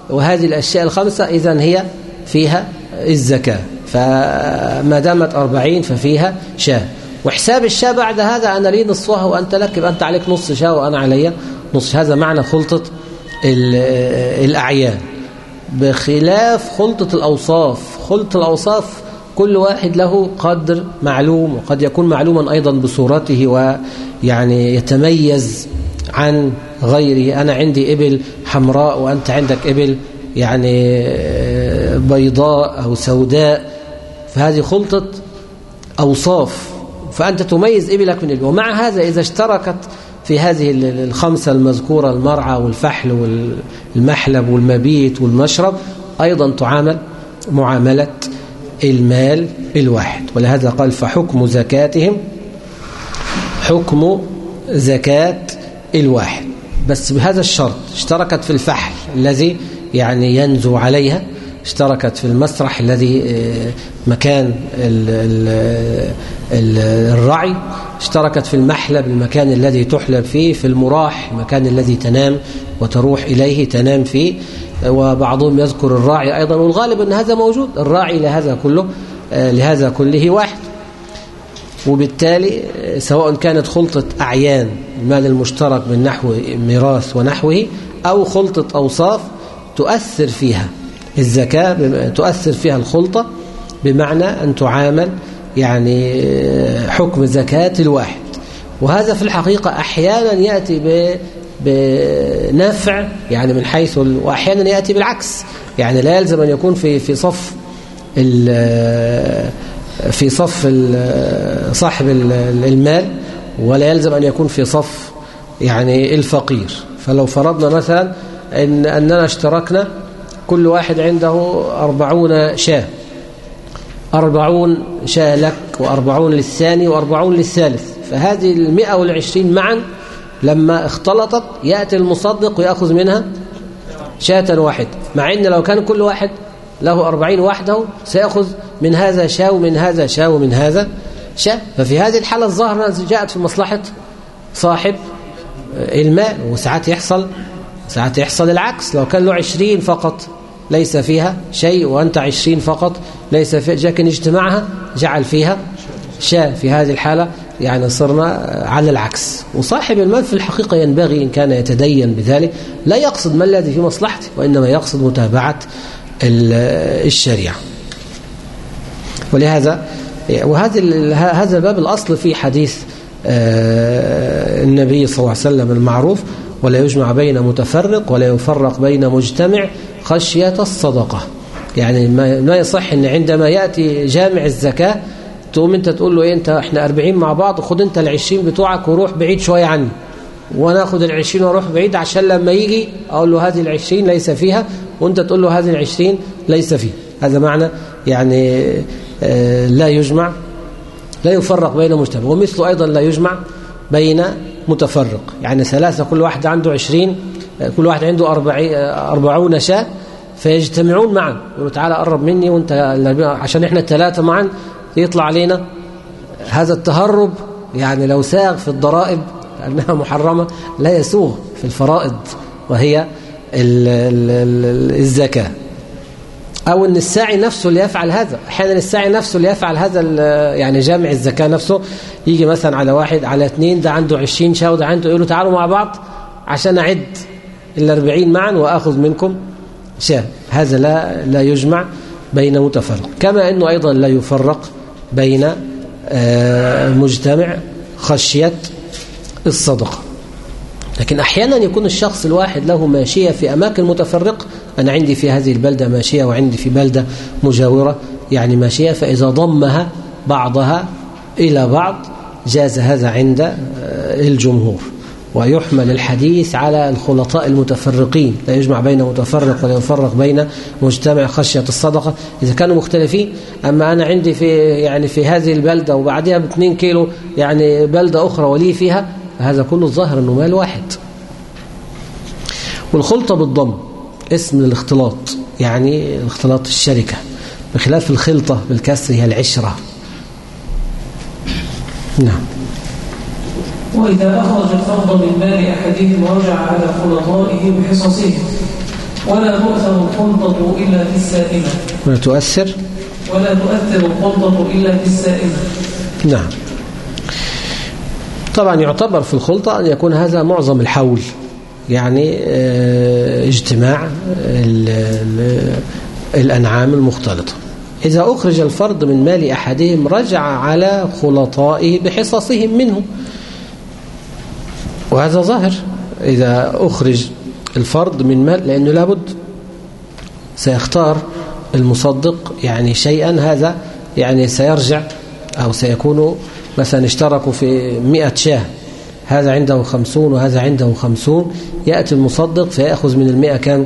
وهذه الأشياء الخمسة إذا هي فيها الزكاة. فما دامت أربعين ففيها شاة. وحساب الشاة بعد هذا أنا لي نصفها وأنت لك يبقى أنت عليك نص شاة وأنا علي نص. هذا معنى خلطة ال- الأعيان. بخلاف خلطة الأوصاف خلطة الأوصاف كل واحد له قدر معلوم وقد يكون معلوما أيضا بصورته ويعني يتميز عن غيره. أنا عندي إبل حمراء وأنت عندك إبل يعني بيضاء أو سوداء. فهذه خلطة أوصاف. فأنت تميز إبلك من إبل ومع هذا إذا اشتركت في هذه الخمسة المذكورة المرعى والفحل والمحلب والمبيت والمشرب أيضا تعامل معاملة المال الواحد ولهذا قال فحكم زكاتهم حكم زكاة الواحد. بس بهذا الشرط اشتركت في الفحل الذي يعني ينزو عليها اشتركت في المسرح الذي مكان الرعي اشتركت في المحلب المكان الذي تحلب فيه في المراح المكان الذي تنام وتروح إليه تنام فيه. وبعضهم يذكر الراعي أيضا والغالب أن هذا موجود الراعي لهذا كله لهذا كله واحد. وبالتالي سواء كانت خلطة أعيان المال المشترك من نحو ميراث ونحوه أو خلطة أوصاف تؤثر فيها. الزكاة تؤثر فيها الخلطة بمعنى أن تعامل يعني حكم زكاة الواحد. وهذا في الحقيقة أحيانا يأتي بنفع يعني من حيث وأحيانا يأتي بالعكس. يعني لا يلزم أن يكون في في صف في صف صاحب المال ولا يلزم أن يكون في صف يعني الفقير. فلو فرضنا مثلا إن أننا اشتركنا كل واحد عنده أربعون شاة. أربعون شاة لك وأربعون للثاني وأربعون للثالث. فهذه المئة والعشرين معا لما اختلطت يأتي المصدق ويأخذ منها شاة واحد. مع أن لو كان كل واحد له أربعين وحده سيأخذ من هذا شاة ومن هذا شاة ومن هذا شاة. ففي هذه الحالة الظاهرة جاءت في مصلحة صاحب الماء وساعات يحصل ساعات يحصل العكس. لو كان له عشرين فقط ليس فيها شيء وأنت عشرين فقط ليس فيها لكن اجتماعها جعل فيها شاء في هذه الحالة يعني صرنا على العكس. وصاحب المال في الحقيقة ينبغي إن كان يتدين بذلك. لا يقصد ما الذي في مصلحته وإنما يقصد متابعة الشريعة. ولهذا وهذا هذا باب الأصل في حديث النبي صلى الله عليه وسلم المعروف. ولا يجمع بين متفرق ولا يفرق بين مجتمع خشية الصدقة. يعني ما يصح إن عندما يأتي جامع الزكاة تقوم أنت تقول له إيه أنت إحنا 40 مع بعض خد أنت ال20 بتوعك وروح بعيد شوية عني. وأنا اخد ال20 وأروح بعيد عشان لما يجي أقول له هذه ال20 ليس فيها وأنت تقول له هذه ال20 ليس فيها. هذا معنى يعني لا يجمع لا يفرق بين مجتمع. ومثله أيضا لا يجمع بين متفرق. يعني ثلاثة كل واحد عنده عشرين كل واحد عنده أربعون شاة فيجتمعون معا. يقولوا تعالى قرب مني وأنت عشان إحنا الثلاثة معا يطلع علينا. هذا التهرب يعني لو ساغ في الضرائب لأنها محرمة لا يسوغ في الفرائض وهي الزكاة. أو أن الساعي نفسه اللي يفعل هذا. أحيانا الساعي نفسه اللي يفعل هذا يعني جامع الزكاة نفسه يجي مثلا على واحد على اثنين ده عنده عشرين شاة وده عنده يقولوا تعالوا مع بعض عشان أعد الأربعين معا وأخذ منكم شاة. هذا لا لا يجمع بين متفرق كما أنه أيضا لا يفرق بين مجتمع خشية الصدقة. لكن أحيانا يكون الشخص الواحد له ماشية في أماكن متفرقة أنا عندي في هذه البلدة ماشية وعندي في بلدة مجاورة يعني ماشية فإذا ضمها بعضها إلى بعض جاز هذا عند الجمهور. ويحمل الحديث على الخلطاء المتفرقين. لا يجمع بين متفرق ولا يفرق بين مجتمع خشية الصدقة. إذا كانوا مختلفين أما أنا عندي في يعني في هذه البلدة وبعدها ب 2 كيلو يعني بلدة أخرى ولي فيها هذا كله الظاهر أنه مال واحد. والخلطة بالضم. اسم الاختلاط يعني اختلاط الشركة بخلاف الخلطة بالكسر هي العشرة. نعم. وإذا أخرج الفرض من مال أحدهم رجع على خلطائه بحصصهم ولا تؤثر الخلطة إلا في السائمة. ولا تؤثر؟ ولا تؤثر الخلطة إلا في السائمة. نعم. طبعا يعتبر في الخلطة أن يكون هذا معظم الحول. يعني آه اجتماع ال الأنعام المختلطة. إذا أخرج الفرد من مال أحدهم رجع على خلطائه بحصصهم منه. وهذا ظاهر. إذا أخرج الفرد من مال لأنه لابد سيختار المصدق يعني شيئا هذا يعني سيرجع أو سيكون مثلا اشتركوا في مئة شاة. هذا عنده خمسون وهذا عنده خمسون. يأتي المصدق فيأخذ من المئة كم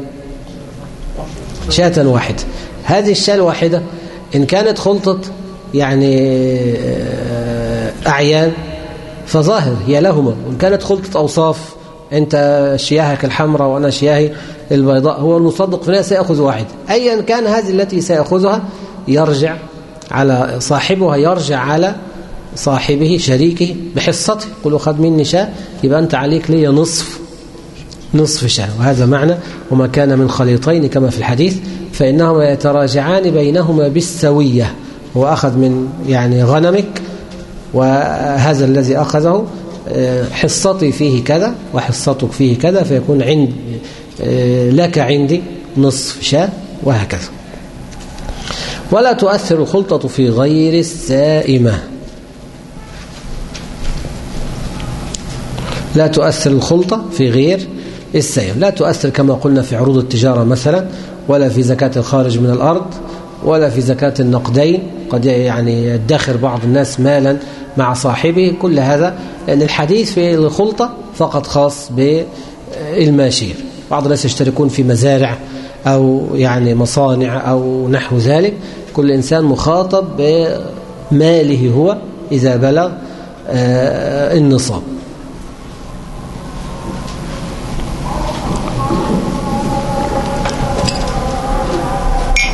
شاة واحدة. هذه الشاة الواحدة إن كانت خلطة يعني آه، أعيان فظاهر هي لهما. وإن كانت خلطة أوصاف أنت شياهك الحمراء وأنا شياهي البيضاء هو المصدق في سيأخذ واحد. أيا كان هذه التي سيأخذها يرجع على صاحبها يرجع على صاحبه شريكه بحصته قل خذ مني شاء يبقى أنت عليك لي نصف نصف شاء وهذا معنى وما كان من خليطين كما في الحديث فإنهما يتراجعان بينهما بالسوية. هو أخذ من يعني غنمك وهذا الذي أخذه آه، حصتي فيه كذا وحصتك فيه كذا فيكون عند آه، لك عندي نصف شاة وهكذا. ولا تؤثر الخلطة في غير السائمة. لا تؤثر الخلطة في غير السائمة لا تؤثر كما قلنا في عروض التجارة مثلا ولا في زكاة الخارج من الأرض ولا في زكاة النقدين قد يعني يدخر بعض الناس مالا مع صاحبه. كل هذا لأن الحديث في الخلطة فقط خاص بالماشير. بعض الناس يشتركون في مزارع أو يعني مصانع أو نحو ذلك. كل إنسان مخاطب بماله هو إذا بلغ آه، النصاب.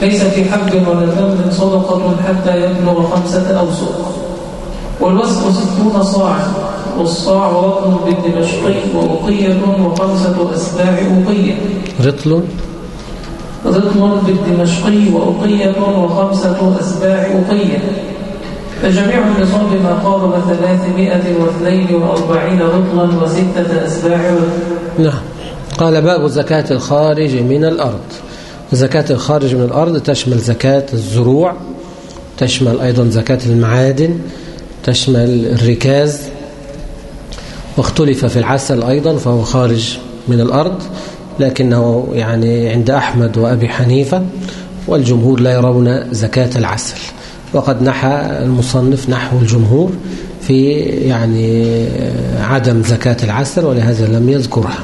ليس في حب ولا تمر صدقة حتى يبلغ خمسة أوسق والوسق ستون صاعا والصاع رطل بالدمشقي وأقية وخمسة أسباع أقية رطل؟ رطل بالدمشقي وأقية وخمسة أسباع أقية فجميع النصاب ما قارب ثلاثمائة واثنين وأربعين رطلا وستة أسباع. نعم. قال باب زكاة الخارج من الأرض. زكاة الخارج من الأرض تشمل زكاة الزروع تشمل أيضا زكاة المعادن تشمل الركاز. واختلف في العسل أيضا فهو خارج من الأرض لكنه يعني عند أحمد وأبي حنيفة والجمهور لا يرون زكاة العسل. وقد نحى المصنف نحو الجمهور في يعني عدم زكاة العسل ولهذا لم يذكرها.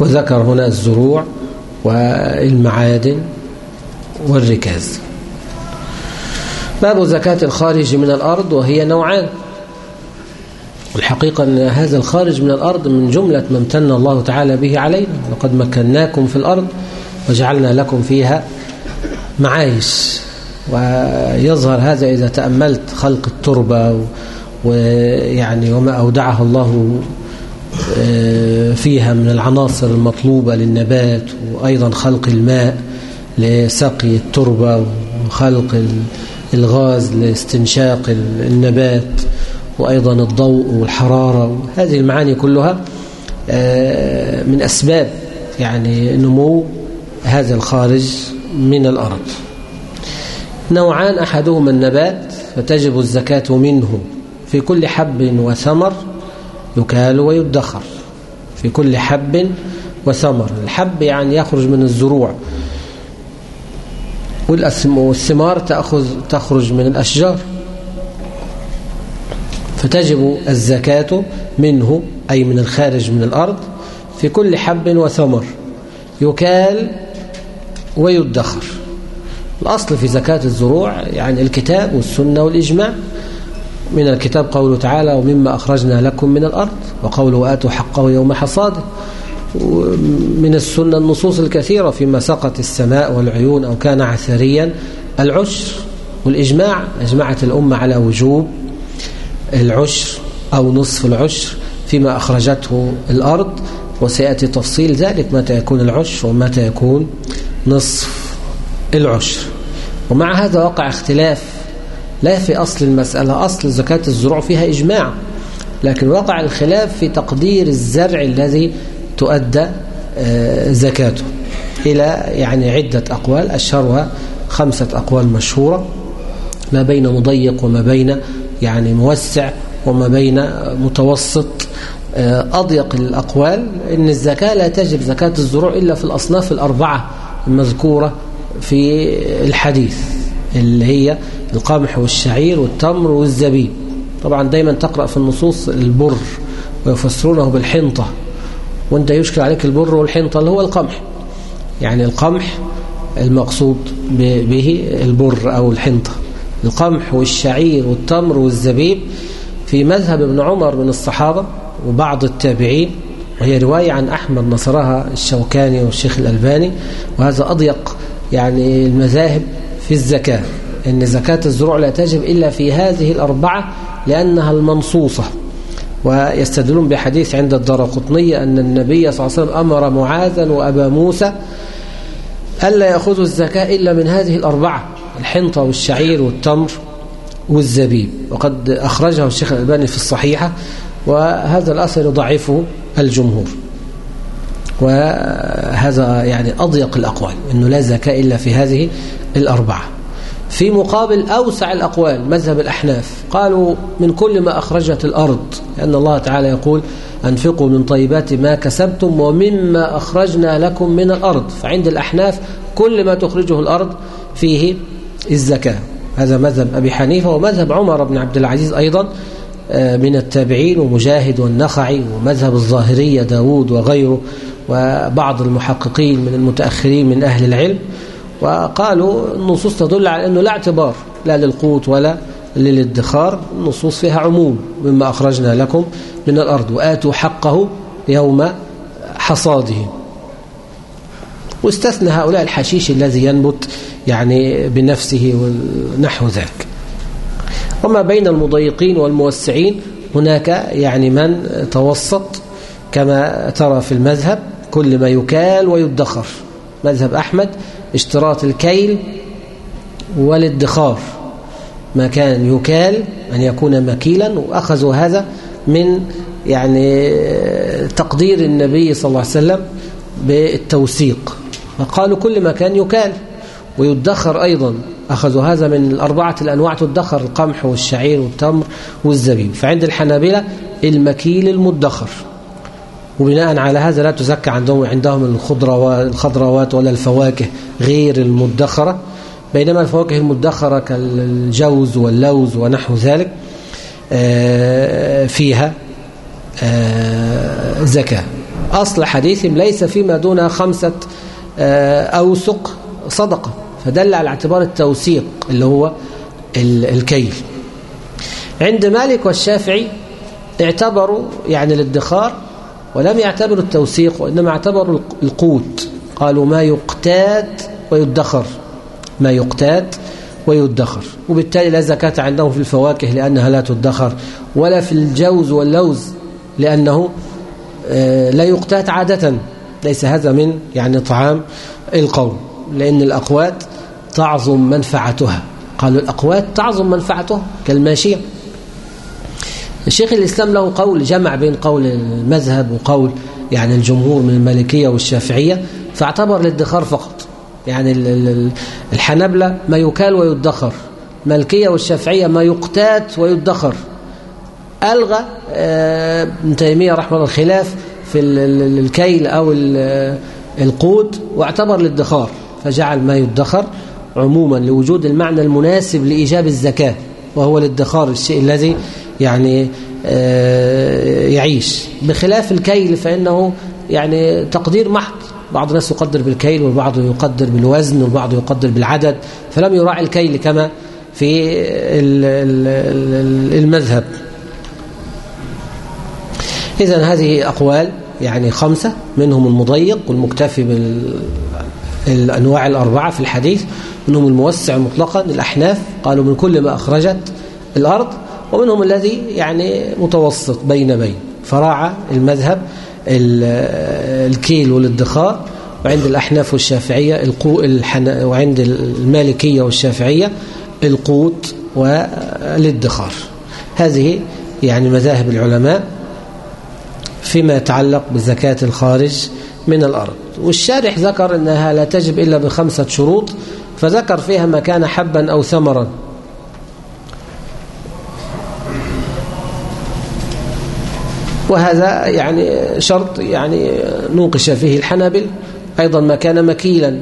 وذكر هنا الزروع والمعادن والركاز. باب زكاة الخارج من الأرض وهي نوعان. والحقيقة أن هذا الخارج من الأرض من جملة ما امتن الله تعالى به علينا لقد مكناكم في الأرض وجعلنا لكم فيها معايش. ويظهر هذا إذا تأملت خلق التربة ويعني وما أودعها الله فيها من العناصر المطلوبة للنبات وأيضا خلق الماء لسقي التربة وخلق الغاز لاستنشاق النبات وأيضا الضوء والحرارة هذه المعاني كلها آه، من أسباب يعني نمو هذا الخارج من الأرض. نوعان أحدهما النبات فتجب الزكاة منه في كل حب وثمر يكال ويدخر في كل حب وثمر. الحب يعني يخرج من الزروع. والثمار تأخذ تخرج من الأشجار. فتجب الزكاة منه أي من الخارج من الأرض في كل حب وثمر. يكال ويدخر. الأصل في زكاة الزروع يعني الكتاب والسنة والإجماع. من الكتاب قوله تعالى ومما أخرجنا لكم من الأرض وقوله وآتوا حقه يوم حصاده من السنة النصوص الكثيرة فيما سقط السماء والعيون أو كان عثريا العشر والإجماع أجمعت الأمة على وجوب العشر أو نصف العشر فيما أخرجته الأرض وسيأتي تفصيل ذلك متى يكون العشر ومتى يكون نصف العشر. ومع هذا وقع اختلاف لا في أصل المسألة أصل زكاة الزروع فيها إجماع. لكن وقع الخلاف في تقدير الزرع الذي تؤدى آه، زكاته. إلى يعني عدة أقوال أشهرها خمسة أقوال مشهورة. ما بين مضيق وما بين يعني موسع وما بين متوسط. آه، أضيق الأقوال إن الزكاة لا تجب زكاة الزروع إلا في الأصناف الأربعة المذكورة في الحديث. اللي هي القمح والشعير والتمر والزبيب. طبعا دايما تقرأ في النصوص البر ويفسرونه بالحنطة وأنت يشكل عليك البر والحنطة اللي هو القمح. يعني القمح المقصود به البر أو الحنطة. القمح والشعير والتمر والزبيب في مذهب ابن عمر من الصحابة وبعض التابعين وهي رواية عن أحمد نصرها الشوكاني والشيخ الألباني وهذا أضيق يعني المذاهب في الزكاة. إن زكاة الزروع لا تجب إلا في هذه الأربعة لأنها المنصوصة. ويستدلون بحديث عند الدرقطنية أن النبي صلى الله عليه وسلم أمر معاذا وأبا موسى ألا يأخذوا الزكاة إلا من هذه الأربعة الحنطة والشعير والتمر والزبيب. وقد أخرجه الشيخ الألباني في الصحيحة وهذا الأثر يضعفه الجمهور. وهذا يعني أضيق الأقوال أنه لا زكاة إلا في هذه الأربعة. في مقابل أوسع الأقوال مذهب الأحناف. قالوا من كل ما أخرجت الأرض لأن الله تعالى يقول أنفقوا من طيبات ما كسبتم ومما أخرجنا لكم من الأرض. فعند الأحناف كل ما تخرجه الأرض فيه الزكاة. هذا مذهب أبي حنيفة ومذهب عمر بن عبد العزيز أيضا آه، من التابعين ومجاهد والنخعي ومذهب الظاهرية داود وغيره وبعض المحققين من المتأخرين من أهل العلم. وقالوا النصوص تدل على أنه لا اعتبار لا للقوت ولا للادخار النصوص فيها عموم مما أخرجنا لكم من الأرض وآتوا حقه يوم حصاده واستثنى هؤلاء الحشيش الذي ينبت يعني بنفسه ونحو ذلك. وما بين المضيقين والموسعين هناك يعني من توسط كما ترى في المذهب كل ما يكال ويدخر. مذهب أحمد اشتراط الكيل والادخار. ما كان يكال أن يكون مكيلا وأخذوا هذا من يعني تقدير النبي صلى الله عليه وسلم بالتوثيق. قالوا كل ما كان يكال ويدخر أيضا. أخذوا هذا من الأربعة الأنواع تدخر القمح والشعير والتمر والزبيب. فعند الحنابلة المكيل المدخر. وبناء على هذا لا تزكى عندهم عندهم الخضروات ولا الفواكه غير المدخرة. بينما الفواكه المدخرة كالجوز واللوز ونحو ذلك فيها زكاة. أصل حديثهم ليس فيما دون خمسة أوسق صدقة. فدل على اعتبار التوثيق اللي هو الكيل. عند مالك والشافعي اعتبروا يعني الادخار ولم يعتبروا التوثيق وإنما اعتبروا القوت. قالوا ما يقتات ويدخر. ما يقتات ويدخر. وبالتالي لا زكاة عندهم في الفواكه لأنها لا تدخر ولا في الجوز واللوز لأنه لا يقتات عادة. ليس هذا من يعني طعام القوم لأن الأقوات تعظم منفعتها. قالوا الأقوات تعظم منفعتها كالماشية. الشيخ الإسلام له قول جمع بين قول المذهب وقول يعني الجمهور من المالكية والشافعية فاعتبر الادخار فقط. يعني الحنبلة ما يكال ويدخر المالكية والشافعية ما يقتات ويدخر. ألغى ابن تيمية رحمه الله الخلاف في الكيل أو القوت واعتبر الادخار فجعل ما يدخر عموما لوجود المعنى المناسب لإيجاب الزكاة وهو الادخار الشيء الذي يعني يعيش. بخلاف الكيل فإنه يعني تقدير محض. بعض الناس يقدر بالكيل والبعض يقدر بالوزن والبعض يقدر بالعدد فلم يراعي الكيل كما في المذهب. إذا هذه أقوال يعني خمسة منهم المضيق والمكتفي بالأنواع الأربعة في الحديث منهم الموسع مطلقا الأحناف قالوا من كل ما أخرجت الأرض ومنهم الذي يعني متوسط بين بين فراعى المذهب الكيل والادخار وعند الأحناف والشافعية الحنا وعند المالكية والشافعية القوت والادخار. هذه يعني مذاهب العلماء فيما يتعلق بزكاة الخارج من الأرض. والشارح ذكر أنها لا تجب إلا بخمسة شروط فذكر فيها ما كان حبا أو ثمرا. وهذا يعني شرط يعني نوقش فيه الحنابل أيضا ما كان مكيلا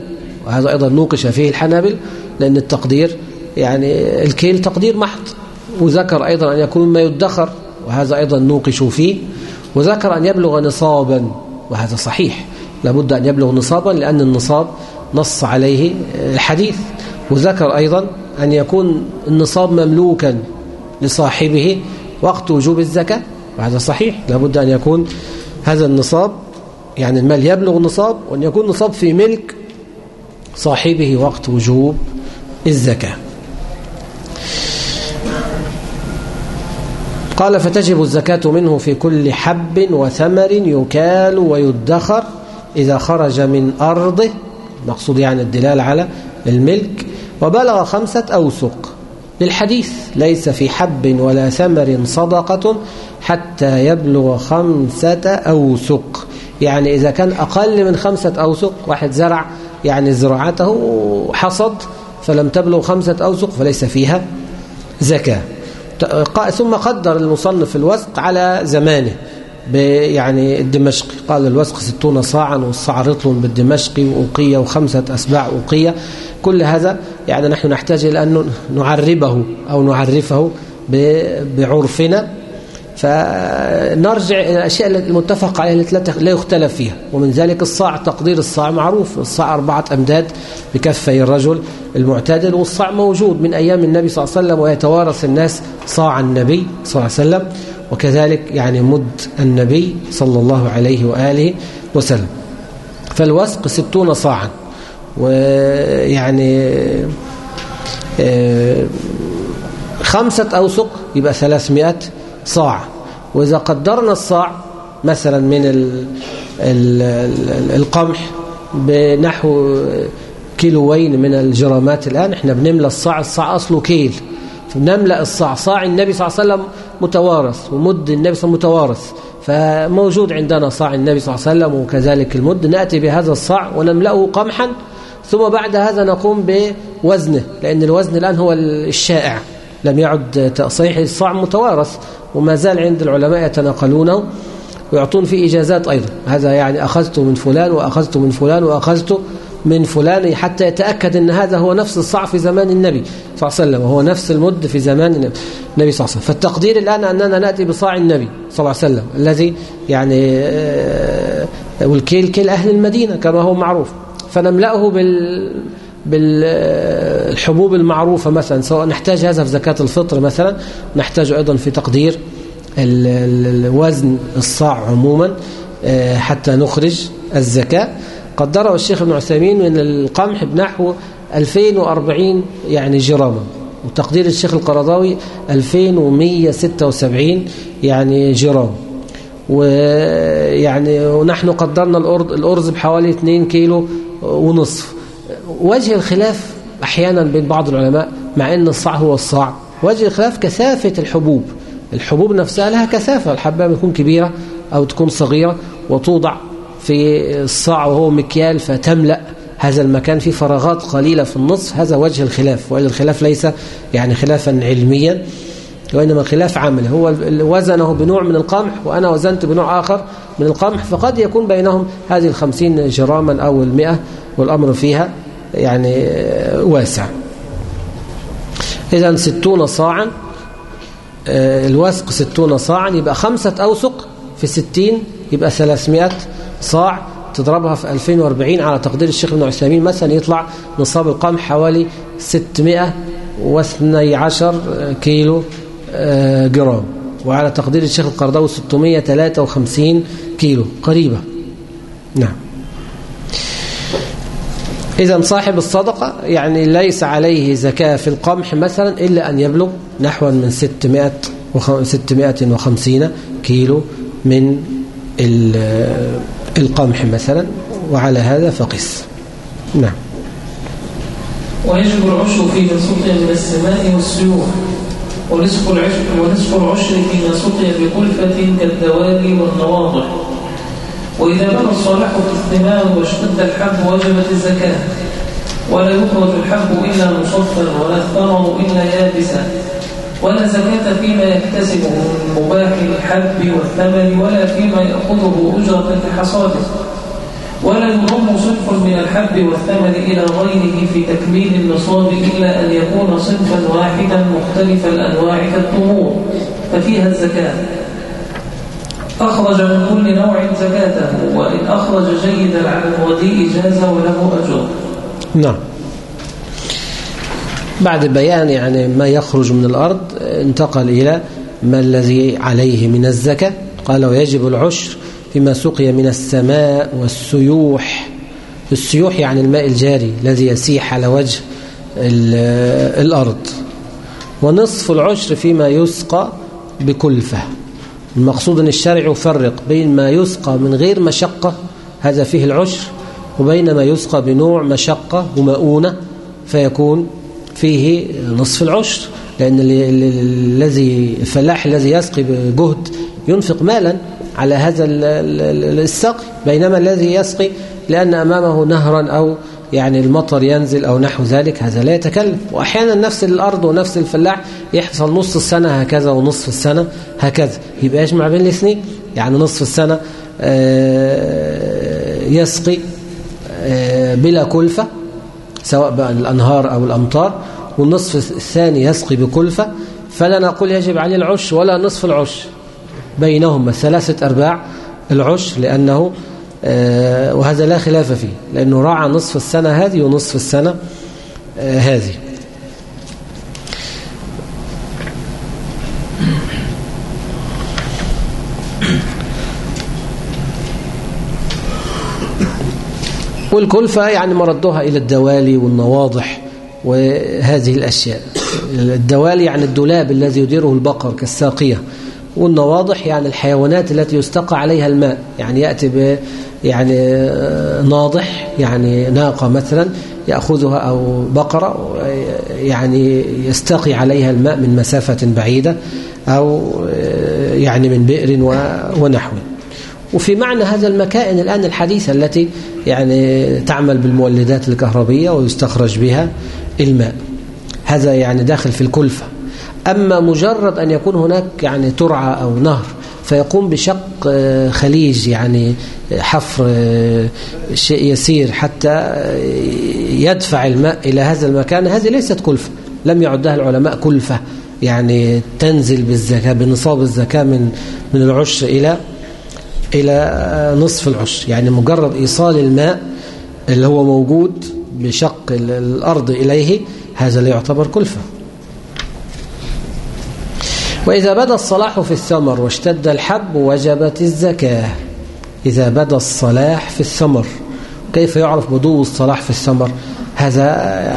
وهذا أيضا نوقش فيه الحنابل لأن التقدير يعني الكيل تقدير محض وذكر أيضا أن يكون ما يدخر وهذا أيضا نوقشوا فيه وذكر أن يبلغ نصابا وهذا صحيح لابد أن يبلغ نصابا لأن النصاب نص عليه الحديث وذكر أيضا أن يكون النصاب مملوكا لصاحبه وقت وجوب الزكاة. وهذا صحيح لابد أن يكون هذا النصاب يعني المال يبلغ النصاب وأن يكون نصاب في ملك صاحبه وقت وجوب الزكاة. قال فتجب الزكاة منه في كل حب وثمر يكال ويدخر إذا خرج من أرضه. مقصود يعني الدلال على الملك. وبلغ خمسة أوسق. للحديث ليس في حب ولا ثمر صدقة حتى يبلغ خمسة أوسق. يعني إذا كان أقل من خمسة أوسق واحد زرع يعني زراعته حصد فلم تبلغ خمسة أوسق فليس فيها زكاة. ثم قدر المصنف الوسق على زمانه يعني الدمشقي قال الوسق ستون صاعا والصاع رطل بالدمشقي وأوقية وخمسة أسباع أوقية. كل هذا يعني نحن نحتاج إلى أن نعربه أو نعرفه بعرفنا فنرجع إلى الأشياء المتفق عليها التي لا يختلف فيها. ومن ذلك الصاع تقدير الصاع معروف. الصاع أربعة أمداد بكفي الرجل المعتدل والصاع موجود من أيام النبي صلى الله عليه وسلم ويتوارث الناس صاع النبي صلى الله عليه وسلم وكذلك يعني مد النبي صلى الله عليه وآله وسلم. فالوسق ستون صاعا. ويعني خمسة أوسق يبقى ثلاثمائة. صاع. وإذا قدرنا الصاع مثلا من ال ال القمح بنحو كيلوين من الجرامات الآن إحنا بنملى الصاع الصاع أصله كيل. فبنملأ الصاع صاع النبي صلى الله عليه وسلم متوارث ومد النبي صلى الله عليه وسلم متوارث. فموجود عندنا صاع النبي صلى الله عليه وسلم وكذلك المد. نأتي بهذا الصاع ونملأه قمحا ثم بعد هذا نقوم بوزنه لأن الوزن الآن هو الشائع. لم يعد صحيح الصاع متوارث وما زال عند العلماء يتناقلونه ويعطون فيه إجازات أيضا. هذا يعني أخذت من فلان وأخذت من فلان وأخذت من فلان حتى يتأكد أن هذا هو نفس الصاع في زمان النبي صلى الله عليه وسلم وهو نفس المد في زمان النبي صلى الله عليه وسلم. فالتقدير الآن أننا نأتي بصاع النبي صلى الله عليه وسلم الذي يعني آه، والكيل كيل أهل المدينة كما هو معروف. فنملأه بال بالحبوب المعروفة مثلا سواء نحتاج هذا في زكاة الفطر مثلا نحتاج أيضا في تقدير الوزن الصاع عموما آه، حتى نخرج الزكاة. قدره الشيخ ابن عثيمين من القمح بنحو 2040 يعني جراما. وتقدير الشيخ القرضاوي 2176 يعني جرام. ويعني ونحن قدرنا الأرز بحوالي 2 كيلو ونصف. وجه الخلاف أحيانا بين بعض العلماء مع أن الصاع هو الصاع. وجه الخلاف كثافة الحبوب. الحبوب نفسها لها كثافة. الحبة بتكون كبيرة أو تكون صغيرة وتوضع في الصاع وهو مكيال فتملأ. هذا المكان في فراغات قليلة في النصف هذا وجه الخلاف. وإلا الخلاف ليس يعني خلافا علميا وإنما خلاف عملي. هو وزنه بنوع من القمح وأنا وزنت بنوع آخر من القمح. فقد يكون بينهم هذه الخمسين جراما أو المئة والأمر فيها. يعني واسع. إذا ستون صاعا آه، الوسق ستون صاعا يبقى خمسة أوسق في ستين يبقى ثلاثمائة صاع تضربها في 2040 على تقدير الشيخ ابن عثيمين مثلا يطلع نصاب القمح حوالي 612 كيلو آه، جرام وعلى تقدير الشيخ القرضاوي 653 كيلو. قريبة. نعم. إذا صاحب الصدقة يعني ليس عليه زكاة في القمح مثلا إلا أن يبلغ نحو من 600 650 كيلو من القمح مثلا وعلى هذا فقس. نعم. ويجب العشر في سقي من السماء والسيوف ونصف العشر ونصف العشر فيما سقي بكلفة كالدوالي والنواضح. وإذا بنى الصالح الثمار واشتد الحب وجبت الزكاة. ولا يخرج الحب إلا مصفا ولا الثمر إلا يابسا ولا زكاة فيما يكتسبه من مباح الحب والثمن ولا فيما يأخذه أجرة كحصاده ولا يضم صنف من الحب والثمن إلى غيره في تكميل النصاب إلا أن يكون صنفا واحدا مختلف الأنواع كالطمور ففيها الزكاة. أخرج من كل نوع زكاته وإن أخرج جيدا على الوديء جاز وله أجر نعم. بعد بيان يعني ما يخرج من الأرض انتقل إلى ما الذي عليه من الزكاة. قال ويجب العشر فيما سقي من السماء والسيوح. السيوح يعني الماء الجاري الذي يسيح على وجه الأرض. ونصف العشر فيما يسقى بكلفة. المقصود أن الشارع يفرق بين ما يسقى من غير مشقة هذا فيه العشر وبين ما يسقى بنوع مشقة ومؤونة فيكون فيه نصف العشر لأن الذي الفلاح الذي يسقي بجهد ينفق مالا على هذا السقي بينما الذي يسقي لأن أمامه نهرا أو يعني المطر ينزل أو نحو ذلك هذا لا يتكلم. وأحيانا نفس الأرض ونفس الفلاح يحصل نصف السنة هكذا ونصف السنة هكذا. يبقى يجمع بين الاثنين. يعني نصف السنة آه، يسقي آه، بلا كلفة سواء بقى الأنهار أو الأمطار والنصف الثاني يسقي بكلفة. فلا نقول يجب عليه العش ولا نصف العش. بينهما ثلاثة أرباع العش لأنه وهذا لا خلاف فيه لأنه راعى نصف السنة هذه ونصف السنة آه، هذه. والكلفة يعني مردها إلى الدوالي والنواضح وهذه الأشياء. الدوالي يعني الدولاب الذي يديره البقر كالساقية والنواضح يعني الحيوانات التي يستقى عليها الماء يعني يأتي يعني ناضح يعني ناقة مثلا يأخذها أو بقرة يعني يستقي عليها الماء من مسافة بعيدة أو يعني من بئر ونحوه. وفي معنى هذا المكائن الآن الحديثة التي يعني تعمل بالمولدات الكهربية ويستخرج بها الماء. هذا يعني داخل في الكلفة. أما مجرد أن يكون هناك يعني ترعى أو نهر فيقوم بشق خليج يعني حفر شيء يسير حتى يدفع الماء إلى هذا المكان. هذه ليست كلفة لم يعدها العلماء كلفة يعني تنزل بالزكاة بنصاب الزكاة من من العشر إلى إلى نصف العشر. يعني مجرد إيصال الماء اللي هو موجود بشق الأرض إليه هذا لا يعتبر كلفة. وإذا بدا الصلاح في الثمر واشتد الحب وجبت الزكاة. إذا بدا الصلاح في الثمر كيف يعرف بدو الصلاح في الثمر؟ هذا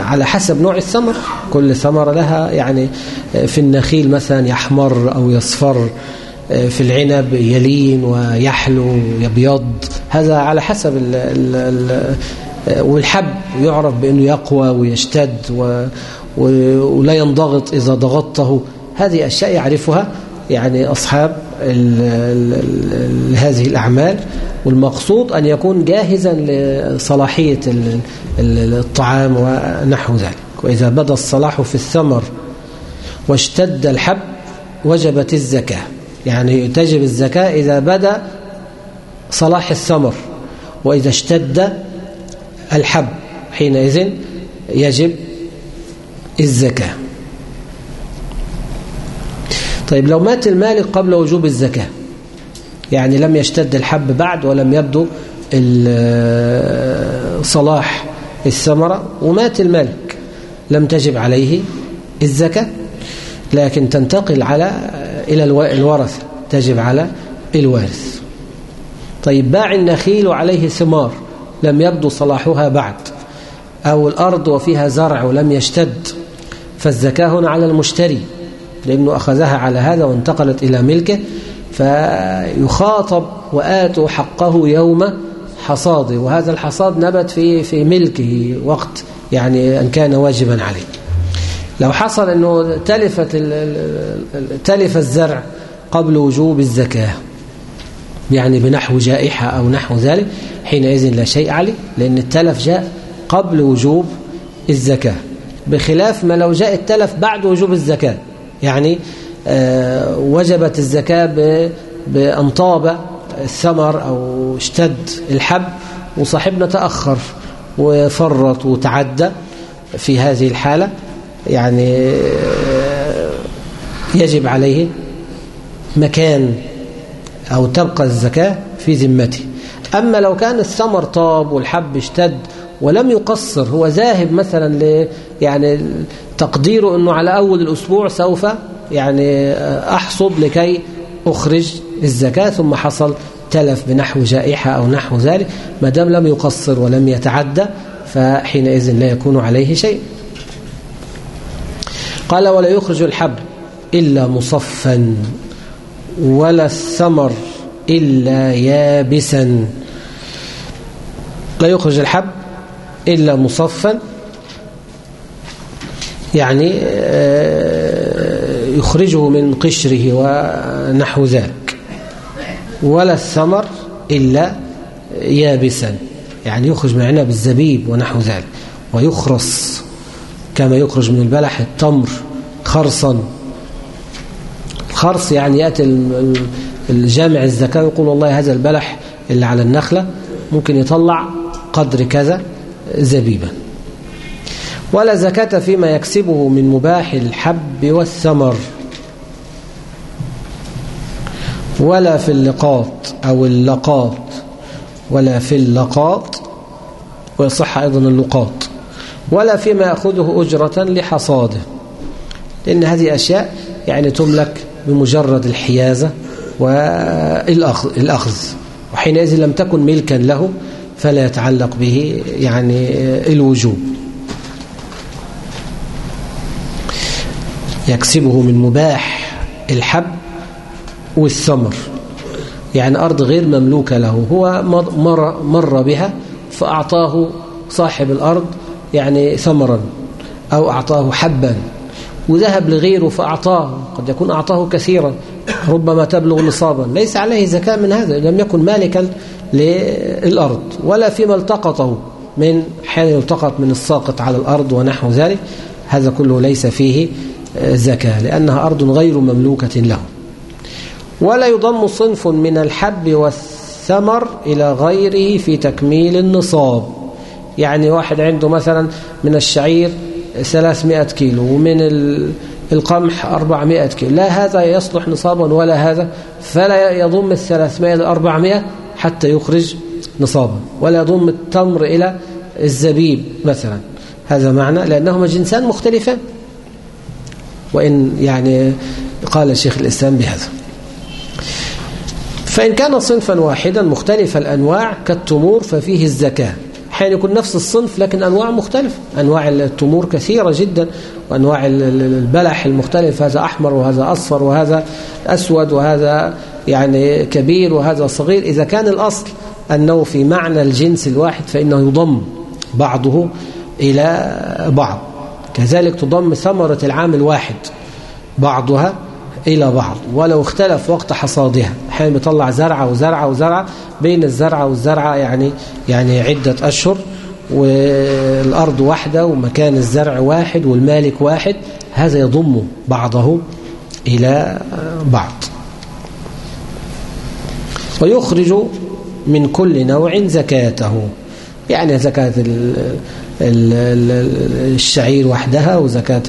على حسب نوع الثمر. كل ثمرة لها يعني في النخيل مثلا يحمر أو يصفر في العنب يلين ويحلو يبيض هذا على حسب ال ال ال والحب يعرف بأنه يقوى ويشتد ولا ينضغط إذا ضغطته. هذه أشياء يعرفها يعني أصحاب ال ال هذه الأعمال والمقصود أن يكون جاهزا لصلاحية الطعام ونحو ذلك. وإذا بدا الصلاح في الثمر واشتد الحب وجبت الزكاة. يعني تجب الزكاة إذا بدا صلاح الثمر وإذا اشتد الحب حينئذ يجب الزكاة. طيب لو مات المالك قبل وجوب الزكاة يعني لم يشتد الحب بعد ولم يبدو صلاح الثمرة ومات المالك لم تجب عليه الزكاة لكن تنتقل على إلى الورثة تجب على الوارث طيب باع النخيل وعليه ثمار لم يبدو صلاحها بعد أو الأرض وفيها زرع ولم يشتد فالزكاة هنا على المشتري. لأنه أخذها على هذا وانتقلت إلى ملكه فيخاطب وآتوا حقه يوم حصاده وهذا الحصاد نبت في في ملكه وقت يعني أن كان واجبا عليه. لو حصل أنه تلفت تلف الزرع قبل وجوب الزكاة يعني بنحو جائحة أو نحو ذلك حينئذ لا شيء عليه لأن التلف جاء قبل وجوب الزكاة بخلاف ما لو جاء التلف بعد وجوب الزكاة. يعني آه وجبت الزكاة بأن طاب الثمر أو اشتد الحب وصاحبنا تأخر وفرط وتعدى في هذه الحالة. يعني آه يجب عليه مكان أو تبقى الزكاة في ذمته. أما لو كان الثمر طاب والحب اشتد ولم يقصر. هو ذاهب مثلا ل يعني تقديره أنه على أول الأسبوع سوف يعني أحصد لكي أخرج الزكاة ثم حصل تلف بنحو جائحة أو نحو ذلك. ما دام لم يقصر ولم يتعدى فحينئذ لا يكون عليه شيء. قال ولا يخرج الحب إلا مصفا ولا الثمر إلا يابسا. لا يخرج الحب إلا مصفا يعني يخرجه من قشره ونحو ذلك. ولا الثمر إلا يابسا يعني يخرج من عنب الزبيب ونحو ذلك. ويخرص كما يخرج من البلح التمر خرصا. الخرص يعني يأتي الجامع الزكاة يقول والله هذا البلح اللي على النخلة ممكن يطلع قدر كذا. زبيبا ولا زكاة فيما يكسبه من مباح الحب والثمر. ولا في اللقاط أو اللقاط. ولا في اللقاط ويصح أيضا اللقاط. ولا فيما يأخذه أجرة لحصاده. لأن هذه أشياء يعني تملك بمجرد الحيازة والأخذ. وحينئذ لم تكن ملكا له فلا يتعلق به يعني الوجوب. يكسبه من مباح الحب والثمر. يعني أرض غير مملوكة له. هو مر, مر بها فأعطاه صاحب الأرض يعني ثمرا أو أعطاه حبا. وذهب لغيره فأعطاه قد يكون أعطاه كثيرا. ربما تبلغ نصابا. ليس عليه زكاة من هذا لم يكن مالكا للأرض ولا فيما التقطه من حين يلتقط من الساقط على الأرض ونحو ذلك هذا كله ليس فيه زكاة لأنها أرض غير مملوكة له. ولا يضم صنف من الحب والثمر إلى غيره في تكميل النصاب. يعني واحد عنده مثلا من الشعير 300 كيلو ومن القمح 400 كيلو. لا هذا يصلح نصابا ولا هذا فلا يضم ال 300 إلى 400 حتى يخرج نصابا ولا يضم التمر إلى الزبيب مثلا. هذا معنى لأنهما جنسان مختلفان. وإن يعني قال شيخ الإسلام بهذا. فإن كان صنفا واحدا مختلف الأنواع كالتمور ففيه الزكاة. حين يكون نفس الصنف لكن أنواع مختلفة. أنواع التمور كثيرة جدا وأنواع البلح المختلف هذا أحمر وهذا أصفر وهذا أسود وهذا يعني كبير وهذا صغير. إذا كان الأصل أنه في معنى الجنس الواحد فإنه يضم بعضه إلى بعض. كذلك تضم ثمرة العام الواحد بعضها إلى بعض ولو اختلف وقت حصادها. حين بيطلع زرعة وزرعة وزرعة بين الزرعة والزرعة يعني يعني عدة أشهر والأرض واحدة ومكان الزرع واحد والمالك واحد هذا يضم بعضه إلى بعض. ويخرج من كل نوع زكاته. يعني زكاة الشعير وحدها وزكاة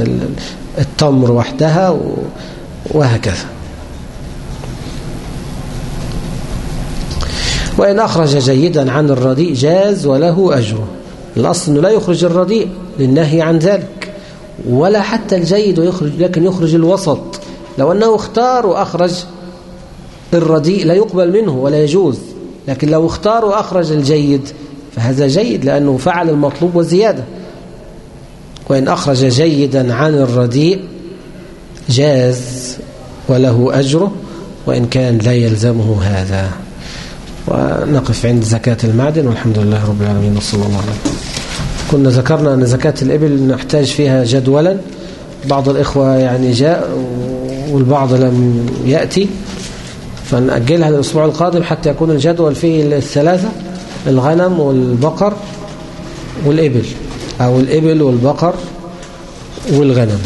التمر وحدها وهكذا. وإن أخرج جيدا عن الرديء جاز وله أجره الأصل أنه لا يخرج الرديء للنهي عن ذلك ولا حتى الجيد ويخرج لكن يخرج الوسط. لو أنه اختار وأخرج الرديء لا يقبل منه ولا يجوز لكن لو اختار وأخرج الجيد فهذا جيد لأنه فعل المطلوب وزيادة وإن أخرج جيدا عن الرديء جاز وله أجره وإن كان لا يلزمه هذا. ونقف عند زكاة المعدن والحمد لله رب العالمين. وصلى الله عليه وسلم. كنا ذكرنا أن زكاة الإبل نحتاج فيها جدولا. بعض الإخوة يعني جاء والبعض لم يأتي. فنأجلها للأسبوع القادم حتى يكون الجدول فيه الثلاثة الغنم والبقر والإبل أو الإبل والبقر والغنم.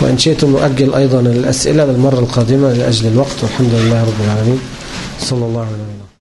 وإن شئتم نؤجل أيضا الأسئلة للمرة القادمة لأجل الوقت والحمد لله رب العالمين. صلى الله عليه وسلم